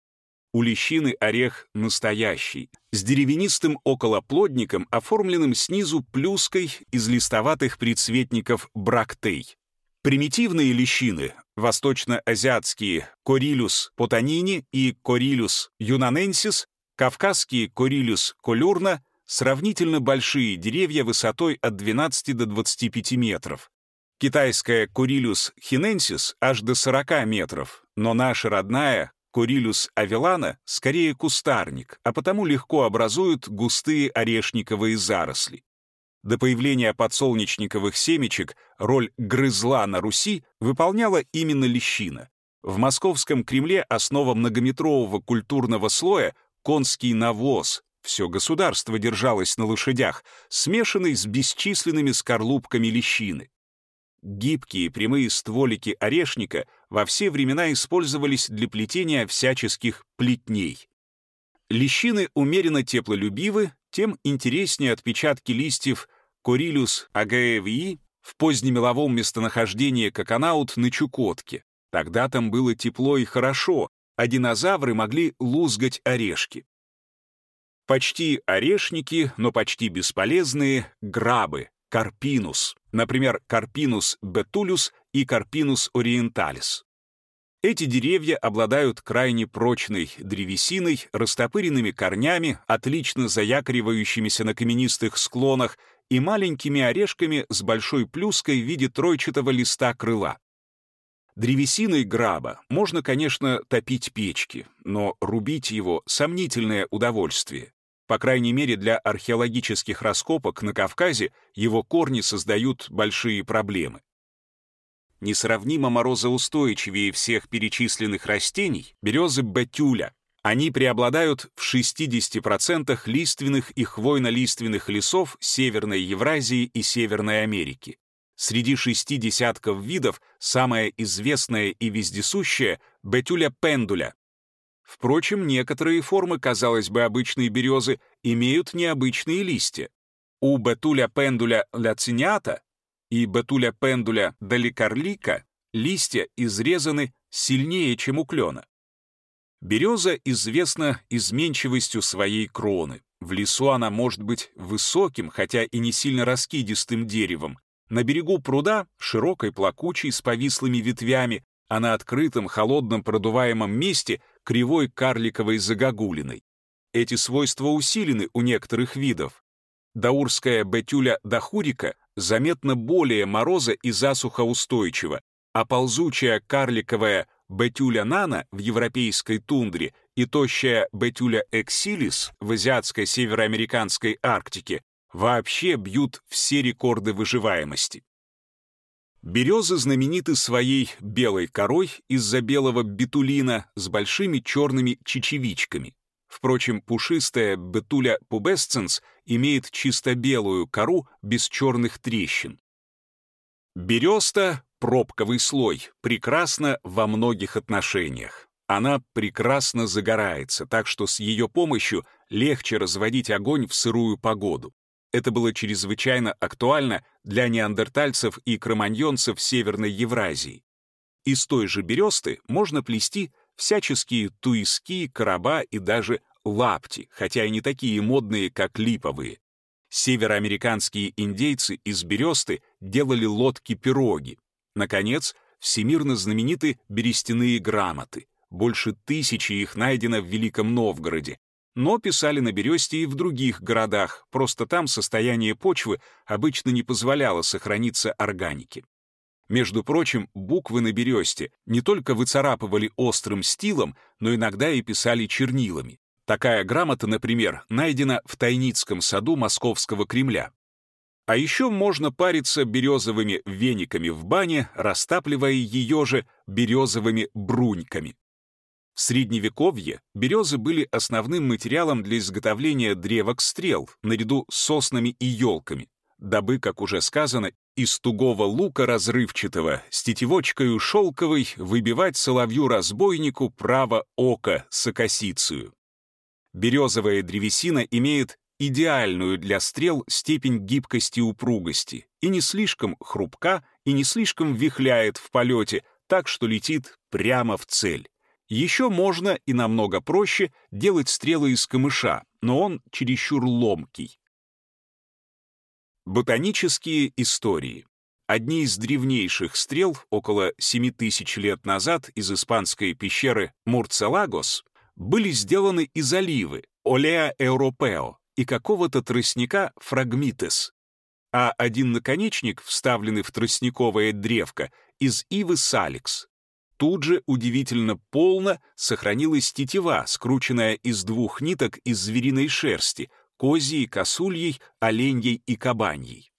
У лещины орех настоящий, с деревянистым околоплодником, оформленным снизу плюской из листоватых предцветников брактей. Примитивные лещины, восточно-азиатские корилюс потанини и корилюс юнаненсис, кавказские корилюс колюрна, сравнительно большие деревья высотой от 12 до 25 метров, Китайская Курилюс хиненсис аж до 40 метров, но наша родная Курилюс авелана скорее кустарник, а потому легко образуют густые орешниковые заросли. До появления подсолнечниковых семечек роль грызла на Руси выполняла именно лещина. В московском Кремле основа многометрового культурного слоя — конский навоз, все государство держалось на лошадях, смешанный с бесчисленными скорлупками лещины. Гибкие прямые стволики орешника во все времена использовались для плетения всяческих плетней. Лещины умеренно теплолюбивы, тем интереснее отпечатки листьев Корилюс агаевии в позднемеловом местонахождении Коконаут на Чукотке. Тогда там было тепло и хорошо, а динозавры могли лузгать орешки. Почти орешники, но почти бесполезные грабы, карпинус, например, карпинус бетулюс и карпинус ориенталис. Эти деревья обладают крайне прочной древесиной, растопыренными корнями, отлично заякоривающимися на каменистых склонах и маленькими орешками с большой плюской в виде тройчатого листа крыла. Древесиной граба можно, конечно, топить печки, но рубить его — сомнительное удовольствие. По крайней мере, для археологических раскопок на Кавказе его корни создают большие проблемы. несравнимо морозоустойчивее всех перечисленных растений, березы бетюля. Они преобладают в 60% лиственных и хвойно-лиственных лесов Северной Евразии и Северной Америки. Среди шести десятков видов самая известная и вездесущая — бетюля пендуля. Впрочем, некоторые формы, казалось бы, обычной березы имеют необычные листья. У бетуля пендуля лациниата и бетуля пендуля даликарлика листья изрезаны сильнее, чем у клена. Береза известна изменчивостью своей кроны. В лесу она может быть высоким, хотя и не сильно раскидистым деревом. На берегу пруда — широкой плакучей с повислыми ветвями, а на открытом, холодном, продуваемом месте — кривой карликовой загогулиной. Эти свойства усилены у некоторых видов. Даурская бетюля дахурика заметно более мороза и засухоустойчива, а ползучая карликовая бетюля нана в европейской тундре и тощая бетюля эксилис в азиатской североамериканской Арктике вообще бьют все рекорды выживаемости. Березы знамениты своей белой корой из-за белого бетулина с большими черными чечевичками. Впрочем, пушистая бетуля пубесценс имеет чисто белую кору без черных трещин. Береста — пробковый слой, прекрасна во многих отношениях. Она прекрасно загорается, так что с ее помощью легче разводить огонь в сырую погоду. Это было чрезвычайно актуально для неандертальцев и кроманьонцев Северной Евразии. Из той же бересты можно плести всяческие туиски, короба и даже лапти, хотя и не такие модные, как липовые. Североамериканские индейцы из бересты делали лодки-пироги. Наконец, всемирно знамениты берестяные грамоты. Больше тысячи их найдено в Великом Новгороде. Но писали на бересте и в других городах, просто там состояние почвы обычно не позволяло сохраниться органике. Между прочим, буквы на бересте не только выцарапывали острым стилом, но иногда и писали чернилами. Такая грамота, например, найдена в Тайницком саду Московского Кремля. А еще можно париться березовыми вениками в бане, растапливая ее же березовыми бруньками. В Средневековье березы были основным материалом для изготовления древок стрел, наряду с соснами и елками дабы, как уже сказано, из тугого лука разрывчатого с тетивочкою шелковой выбивать соловью-разбойнику право ока с окосицию. Березовая древесина имеет идеальную для стрел степень гибкости и упругости и не слишком хрупка и не слишком вихляет в полете, так что летит прямо в цель. Еще можно и намного проще делать стрелы из камыша, но он чересчур ломкий. Ботанические истории. Одни из древнейших стрел около 7000 лет назад из испанской пещеры Мурцелагос были сделаны из оливы Олеа Европео и какого-то тростника Фрагмитес, а один наконечник, вставленный в тростниковое древко, из ивы Саликс. Тут же удивительно полно сохранилась тетива, скрученная из двух ниток из звериной шерсти, козьей, косульей, оленьей и кабаньей.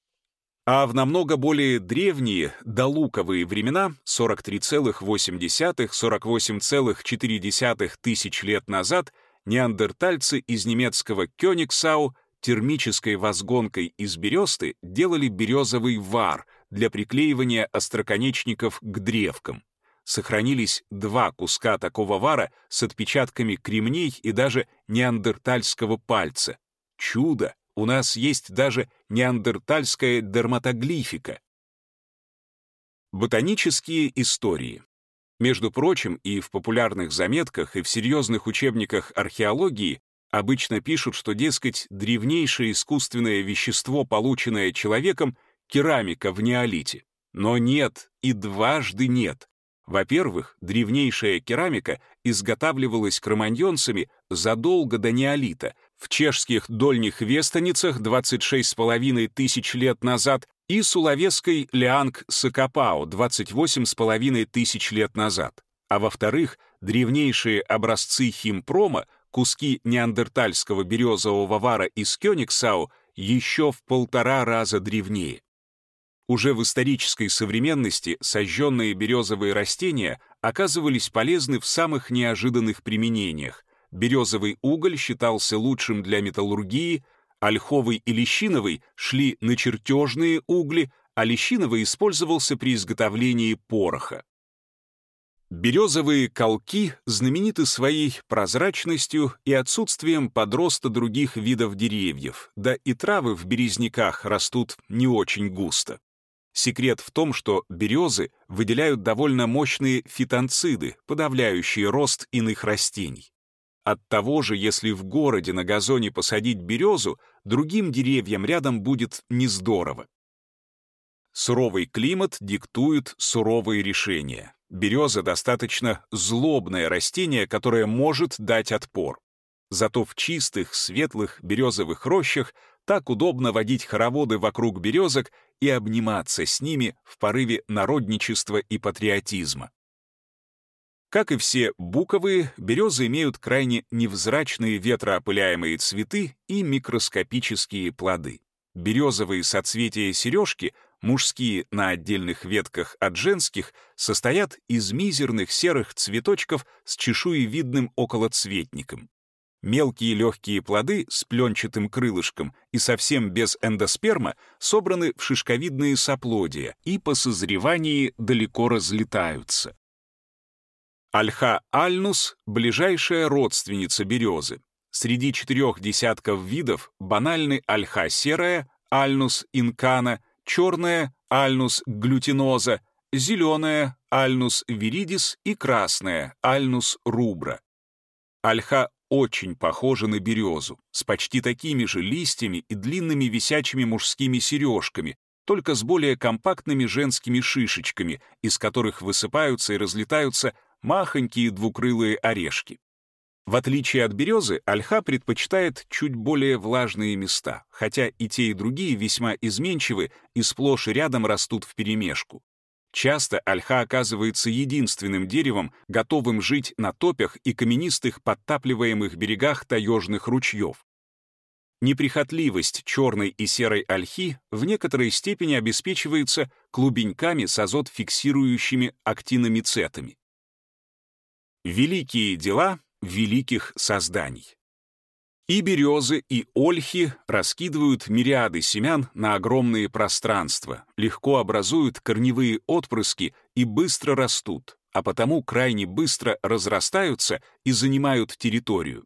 А в намного более древние, долуковые времена, 43,8-48,4 тысяч лет назад, неандертальцы из немецкого Кёнигсау термической возгонкой из бересты делали березовый вар для приклеивания остроконечников к древкам. Сохранились два куска такого вара с отпечатками кремней и даже неандертальского пальца, Чудо! У нас есть даже неандертальская дерматоглифика. Ботанические истории. Между прочим, и в популярных заметках, и в серьезных учебниках археологии обычно пишут, что, дескать, древнейшее искусственное вещество, полученное человеком, керамика в неолите. Но нет, и дважды нет. Во-первых, древнейшая керамика изготавливалась кроманьонцами задолго до неолита, в чешских дольних вестаницах 26,5 тысяч лет назад и сулавесской Лианг Сакапао 28,5 тысяч лет назад. А во-вторых, древнейшие образцы химпрома, куски неандертальского березового вара из Кёнигсау, еще в полтора раза древнее. Уже в исторической современности сожженные березовые растения оказывались полезны в самых неожиданных применениях. Березовый уголь считался лучшим для металлургии, ольховый и лещиновый шли на чертежные угли, а лещиновый использовался при изготовлении пороха. Березовые колки знамениты своей прозрачностью и отсутствием подроста других видов деревьев, да и травы в березняках растут не очень густо. Секрет в том, что березы выделяют довольно мощные фитонциды, подавляющие рост иных растений. От того же, если в городе на газоне посадить березу, другим деревьям рядом будет не здорово. Суровый климат диктует суровые решения. Береза достаточно злобное растение, которое может дать отпор. Зато в чистых, светлых березовых рощах так удобно водить хороводы вокруг березок и обниматься с ними в порыве народничества и патриотизма. Как и все буковые, березы имеют крайне невзрачные ветроопыляемые цветы и микроскопические плоды. Березовые соцветия сережки, мужские на отдельных ветках от женских, состоят из мизерных серых цветочков с чешуевидным околоцветником. Мелкие легкие плоды с пленчатым крылышком и совсем без эндосперма собраны в шишковидные соплодия и по созревании далеко разлетаются. Ольха альнус — ближайшая родственница березы. Среди четырех десятков видов банальны ольха серая, альнус инкана, черная, альнус глютиноза, зеленая, альнус виридис и красная, альнус рубра. Ольха очень похожа на березу, с почти такими же листьями и длинными висячими мужскими сережками, только с более компактными женскими шишечками, из которых высыпаются и разлетаются махонькие двукрылые орешки. В отличие от березы, ольха предпочитает чуть более влажные места, хотя и те, и другие весьма изменчивы и сплошь и рядом растут вперемешку. Часто ольха оказывается единственным деревом, готовым жить на топях и каменистых подтапливаемых берегах таежных ручьев. Неприхотливость черной и серой ольхи в некоторой степени обеспечивается клубеньками с азот-фиксирующими актиномицетами. Великие дела великих созданий. И березы, и ольхи раскидывают мириады семян на огромные пространства, легко образуют корневые отпрыски и быстро растут, а потому крайне быстро разрастаются и занимают территорию.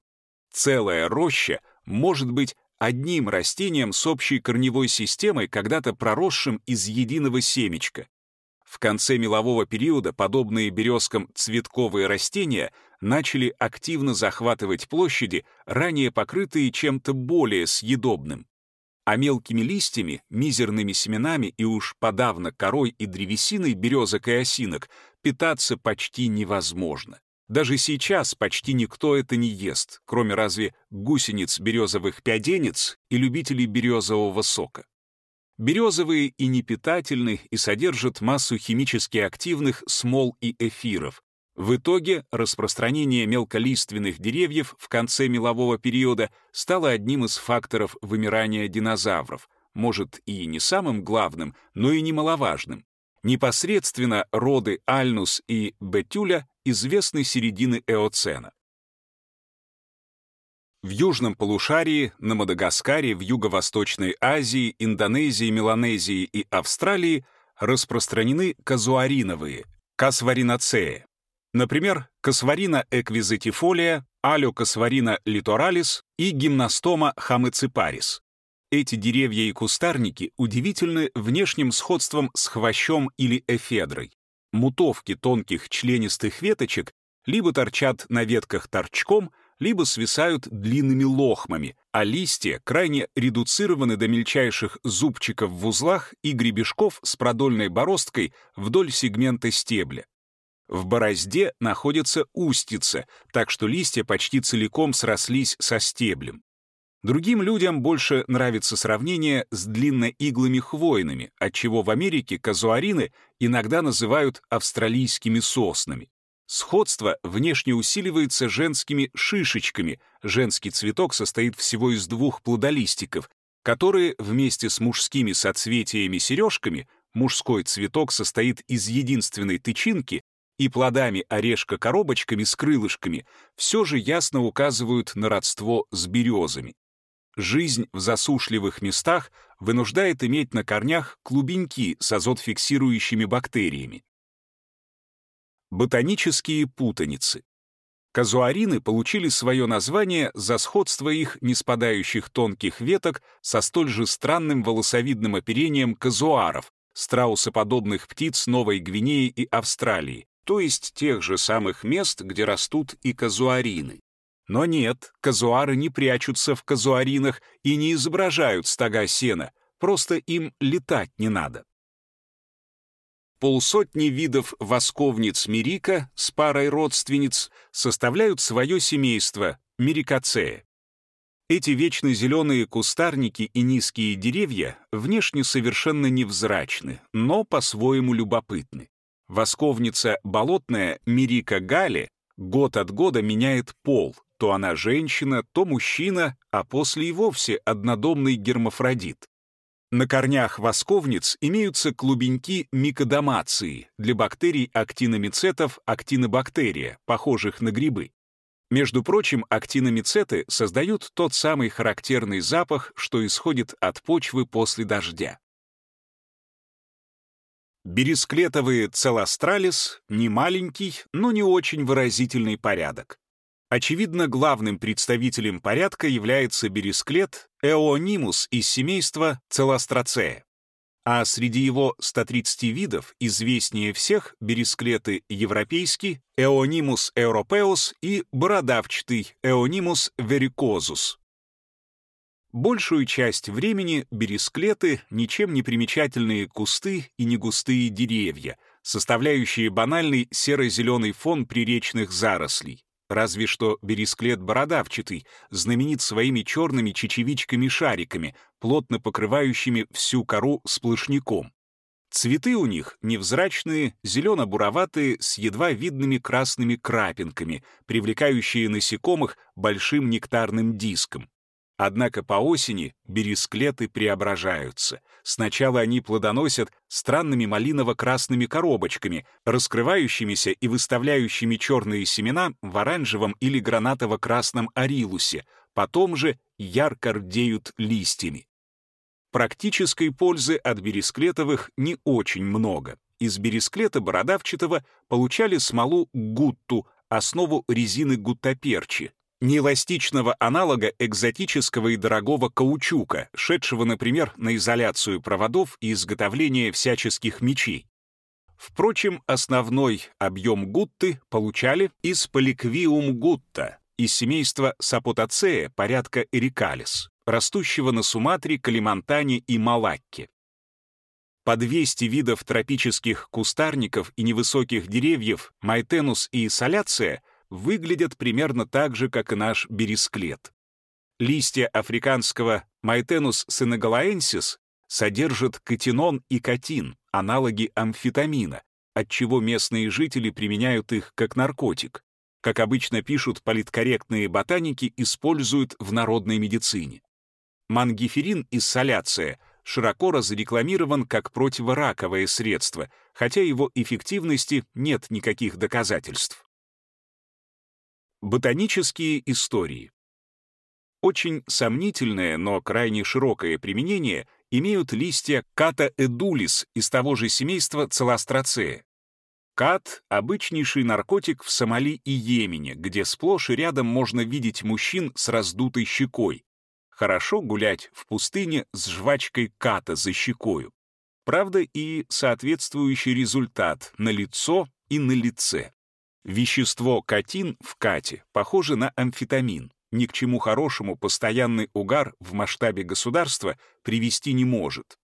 Целая роща может быть одним растением с общей корневой системой, когда-то проросшим из единого семечка. В конце мелового периода подобные березкам цветковые растения начали активно захватывать площади, ранее покрытые чем-то более съедобным. А мелкими листьями, мизерными семенами и уж подавно корой и древесиной березок и осинок питаться почти невозможно. Даже сейчас почти никто это не ест, кроме разве гусениц березовых пяденец и любителей березового сока. Березовые и непитательны и содержат массу химически активных смол и эфиров, в итоге распространение мелколиственных деревьев в конце мелового периода стало одним из факторов вымирания динозавров, может и не самым главным, но и немаловажным. Непосредственно роды Альнус и Бетюля известны середины Эоцена. В южном полушарии, на Мадагаскаре, в Юго-Восточной Азии, Индонезии, Меланезии и Австралии распространены казуариновые, касваринацеи, Например, косварина эквизитифолия, алюкосварина литоралис и гимнастома хамыципарис. Эти деревья и кустарники удивительны внешним сходством с хвощом или эфедрой. Мутовки тонких членистых веточек либо торчат на ветках торчком, либо свисают длинными лохмами, а листья крайне редуцированы до мельчайших зубчиков в узлах и гребешков с продольной бороздкой вдоль сегмента стебля. В борозде находится устица, так что листья почти целиком срослись со стеблем. Другим людям больше нравится сравнение с длинноиглыми хвойными, отчего в Америке казуарины иногда называют австралийскими соснами. Сходство внешне усиливается женскими шишечками. Женский цветок состоит всего из двух плодолистиков, которые вместе с мужскими соцветиями-сережками мужской цветок состоит из единственной тычинки, и плодами орешка-коробочками с крылышками все же ясно указывают на родство с березами. Жизнь в засушливых местах вынуждает иметь на корнях клубеньки с азотфиксирующими бактериями. Ботанические путаницы. Казуарины получили свое название за сходство их неспадающих тонких веток со столь же странным волосовидным оперением казуаров, страусоподобных птиц Новой Гвинеи и Австралии, то есть тех же самых мест, где растут и казуарины. Но нет, казуары не прячутся в казуаринах и не изображают стога сена, просто им летать не надо полсотни видов восковниц мирика с парой родственниц составляют свое семейство — мирикацея. Эти вечно зеленые кустарники и низкие деревья внешне совершенно невзрачны, но по-своему любопытны. Восковница болотная Мирика Гали год от года меняет пол, то она женщина, то мужчина, а после и вовсе однодомный гермафродит. На корнях восковниц имеются клубеньки микодомации для бактерий актиномицетов актинобактерия, похожих на грибы. Между прочим, актиномицеты создают тот самый характерный запах, что исходит от почвы после дождя. Бересклетовые целостралис — не маленький, но не очень выразительный порядок. Очевидно, главным представителем порядка является бересклет Эонимус из семейства Целострацея. А среди его 130 видов известнее всех бересклеты европейский Эонимус европеус и бородавчатый Эонимус верикозус. Большую часть времени бересклеты — ничем не примечательные кусты и негустые деревья, составляющие банальный серо-зеленый фон приречных зарослей. Разве что бересклет бородавчатый, знаменит своими черными чечевичками-шариками, плотно покрывающими всю кору сплошняком. Цветы у них невзрачные, зелено-буроватые, с едва видными красными крапинками, привлекающие насекомых большим нектарным диском. Однако по осени бересклеты преображаются. Сначала они плодоносят странными малиново-красными коробочками, раскрывающимися и выставляющими черные семена в оранжевом или гранатово-красном арилусе, потом же ярко рдеют листьями. Практической пользы от бересклетовых не очень много. Из бересклета бородавчатого получали смолу гутту, основу резины гуттаперчи, неэластичного аналога экзотического и дорогого каучука, шедшего, например, на изоляцию проводов и изготовление всяческих мечей. Впрочем, основной объем гутты получали из поликвиум гутта, из семейства сапотацея порядка эрикалис, растущего на Суматре, Калимантане и Малакке. По 200 видов тропических кустарников и невысоких деревьев Майтенус и Соляция — выглядят примерно так же, как и наш бересклет. Листья африканского Maitenus senegaleensis содержат катинон и катин, аналоги амфетамина, отчего местные жители применяют их как наркотик. Как обычно пишут политкорректные ботаники, используют в народной медицине. Мангиферин из соляция широко разрекламирован как противораковое средство, хотя его эффективности нет никаких доказательств. Ботанические истории. Очень сомнительное, но крайне широкое применение имеют листья ката эдулис из того же семейства целострацея. Кат — обычнейший наркотик в Сомали и Йемене, где сплошь и рядом можно видеть мужчин с раздутой щекой. Хорошо гулять в пустыне с жвачкой ката за щекою. Правда, и соответствующий результат на лицо и на лице. Вещество катин в кате похоже на амфетамин. Ни к чему хорошему постоянный угар в масштабе государства привести не может.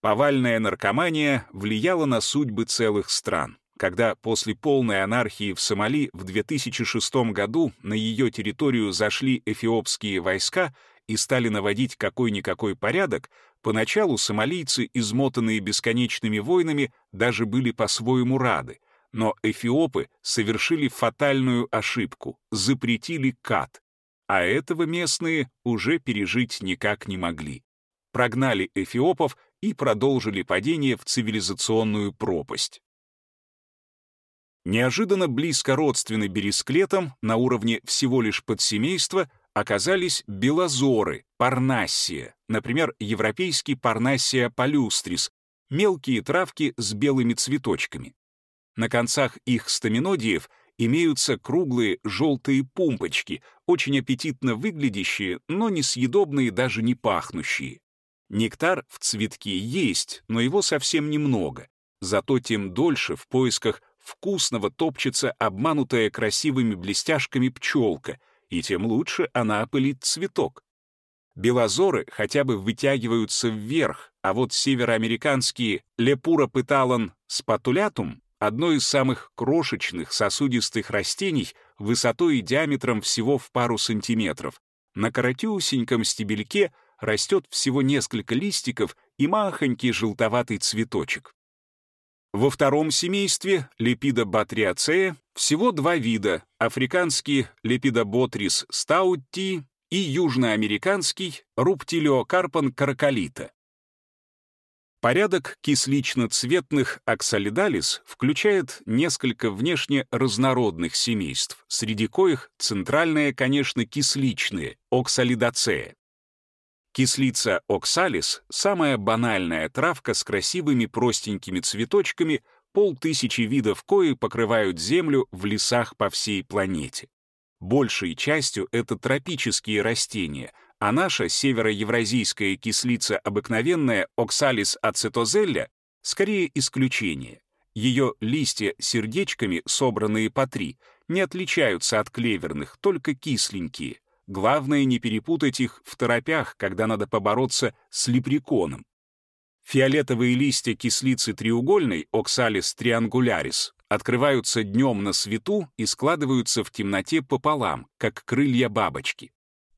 Повальная наркомания влияла на судьбы целых стран. Когда после полной анархии в Сомали в 2006 году на ее территорию зашли эфиопские войска и стали наводить какой-никакой порядок, поначалу сомалийцы, измотанные бесконечными войнами, даже были по-своему рады — но эфиопы совершили фатальную ошибку, запретили кат, а этого местные уже пережить никак не могли. Прогнали эфиопов и продолжили падение в цивилизационную пропасть. Неожиданно близко родственны бересклетам на уровне всего лишь подсемейства оказались белозоры, парнассия, например, европейский парнассия палюстрис, мелкие травки с белыми цветочками. На концах их стаминодиев имеются круглые желтые пумпочки, очень аппетитно выглядящие, но несъедобные даже не пахнущие. Нектар в цветке есть, но его совсем немного. Зато тем дольше в поисках вкусного топчется обманутая красивыми блестяшками пчелка, и тем лучше она опылит цветок. Белозоры хотя бы вытягиваются вверх, а вот североамериканские лепура петалон спатулятум одно из самых крошечных сосудистых растений высотой и диаметром всего в пару сантиметров. На коротюсеньком стебельке растет всего несколько листиков и махонький желтоватый цветочек. Во втором семействе лепидобатриацея всего два вида — африканский лепидоботрис стаутти и южноамериканский руптилиокарпон каракалита. Порядок кислично-цветных оксалидалис включает несколько внешне разнородных семейств, среди коих центральное, конечно, кисличные, оксалидацея. Кислица оксалис — самая банальная травка с красивыми простенькими цветочками, полтысячи видов кои покрывают землю в лесах по всей планете. Большей частью это тропические растения, а наша североевразийская кислица обыкновенная оксалис ацетозелля скорее исключение. Ее листья сердечками, собранные по три, не отличаются от клеверных, только кисленькие. Главное не перепутать их в торопях, когда надо побороться с лепреконом. Фиолетовые листья кислицы треугольной, оксалис триангулярис, открываются днем на свету и складываются в темноте пополам, как крылья бабочки.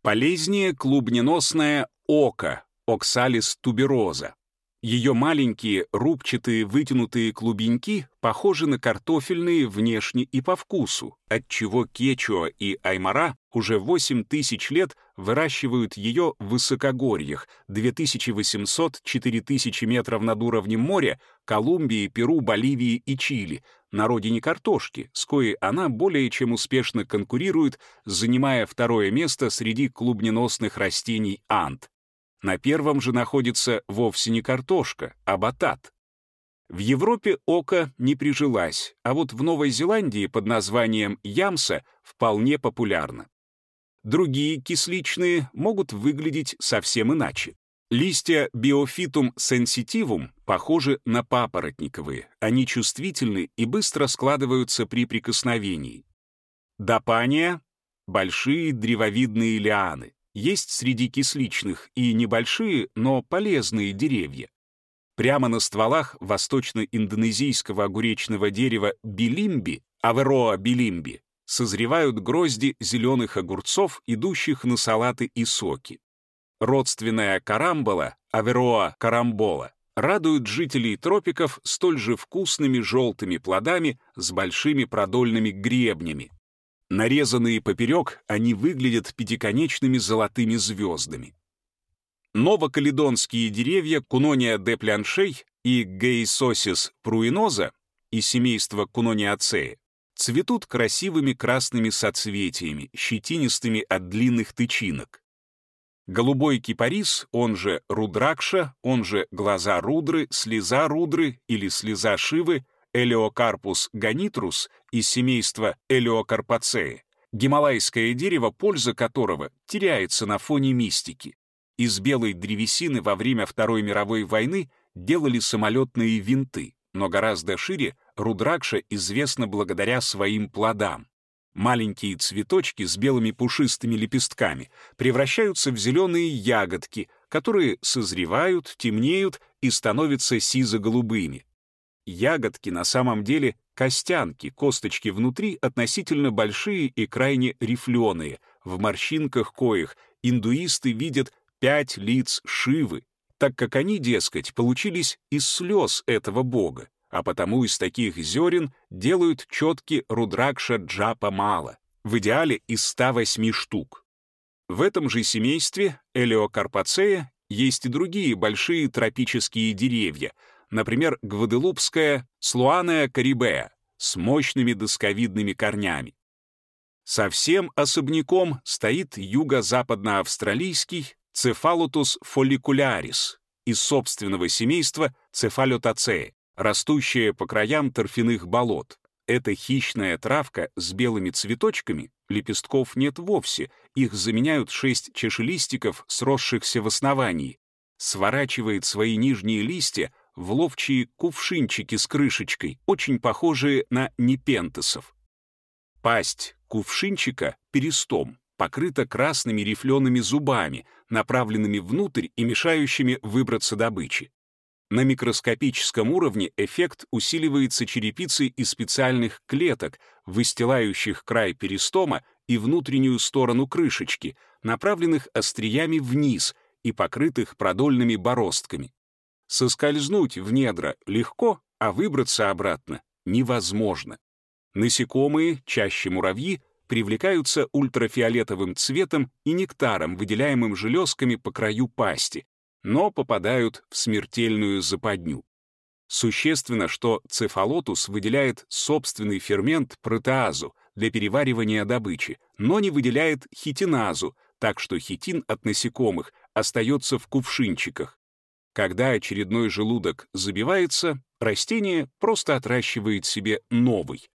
Полезнее клубненосное око, оксалис тубероза. Ее маленькие рубчатые вытянутые клубеньки похожи на картофельные внешне и по вкусу, отчего кечуа и аймара уже 8 тысяч лет выращивают ее в высокогорьях 2800-4000 метров над уровнем моря Колумбии, Перу, Боливии и Чили, на родине картошки, с коей она более чем успешно конкурирует, занимая второе место среди клубненосных растений ант. На первом же находится вовсе не картошка, а батат. В Европе ока не прижилась, а вот в Новой Зеландии под названием ямса вполне популярна. Другие кисличные могут выглядеть совсем иначе. Листья биофитум сенситивум похожи на папоротниковые, они чувствительны и быстро складываются при прикосновении. Допания — большие древовидные лианы. Есть среди кисличных и небольшие, но полезные деревья. Прямо на стволах восточно-индонезийского огуречного дерева билимби, авероа билимби, созревают грозди зеленых огурцов, идущих на салаты и соки. Родственная карамбола, авероа карамбола, радует жителей тропиков столь же вкусными желтыми плодами с большими продольными гребнями, Нарезанные поперек, они выглядят пятиконечными золотыми звездами. Новокаледонские деревья Кунония де Пляншей и Гейсосис пруиноза из семейства Кунониацеи цветут красивыми красными соцветиями, щетинистыми от длинных тычинок. Голубой кипарис, он же рудракша, он же глаза рудры, слеза рудры или слеза шивы, Элеокарпус ганитрус из семейства Элеокарпацеи, гималайское дерево, польза которого теряется на фоне мистики. Из белой древесины во время Второй мировой войны делали самолетные винты, но гораздо шире рудракша известна благодаря своим плодам. Маленькие цветочки с белыми пушистыми лепестками превращаются в зеленые ягодки, которые созревают, темнеют и становятся сизо-голубыми. Ягодки на самом деле костянки, косточки внутри относительно большие и крайне рифленые, в морщинках коих индуисты видят пять лиц Шивы, так как они, дескать, получились из слез этого бога, а потому из таких зерен делают четки рудракша джапа мала, в идеале из 108 штук. В этом же семействе Элеокарпацея есть и другие большие тропические деревья, например, гваделупская слуаная карибея с мощными досковидными корнями. Совсем особняком стоит юго-западноавстралийский цефалутус фолликулярис из собственного семейства цефалютацеи, растущая по краям торфяных болот. Эта хищная травка с белыми цветочками, лепестков нет вовсе, их заменяют шесть чешелистиков, сросшихся в основании, сворачивает свои нижние листья в ловчие кувшинчики с крышечкой, очень похожие на непентесов. Пасть кувшинчика перистом покрыта красными рифлеными зубами, направленными внутрь и мешающими выбраться добычи. На микроскопическом уровне эффект усиливается черепицей из специальных клеток, выстилающих край перистома и внутреннюю сторону крышечки, направленных остриями вниз и покрытых продольными бороздками. Соскользнуть в недра легко, а выбраться обратно невозможно. Насекомые, чаще муравьи, привлекаются ультрафиолетовым цветом и нектаром, выделяемым железками по краю пасти, но попадают в смертельную западню. Существенно, что цефалотус выделяет собственный фермент протеазу для переваривания добычи, но не выделяет хитиназу, так что хитин от насекомых остается в кувшинчиках. Когда очередной желудок забивается, растение просто отращивает себе новый.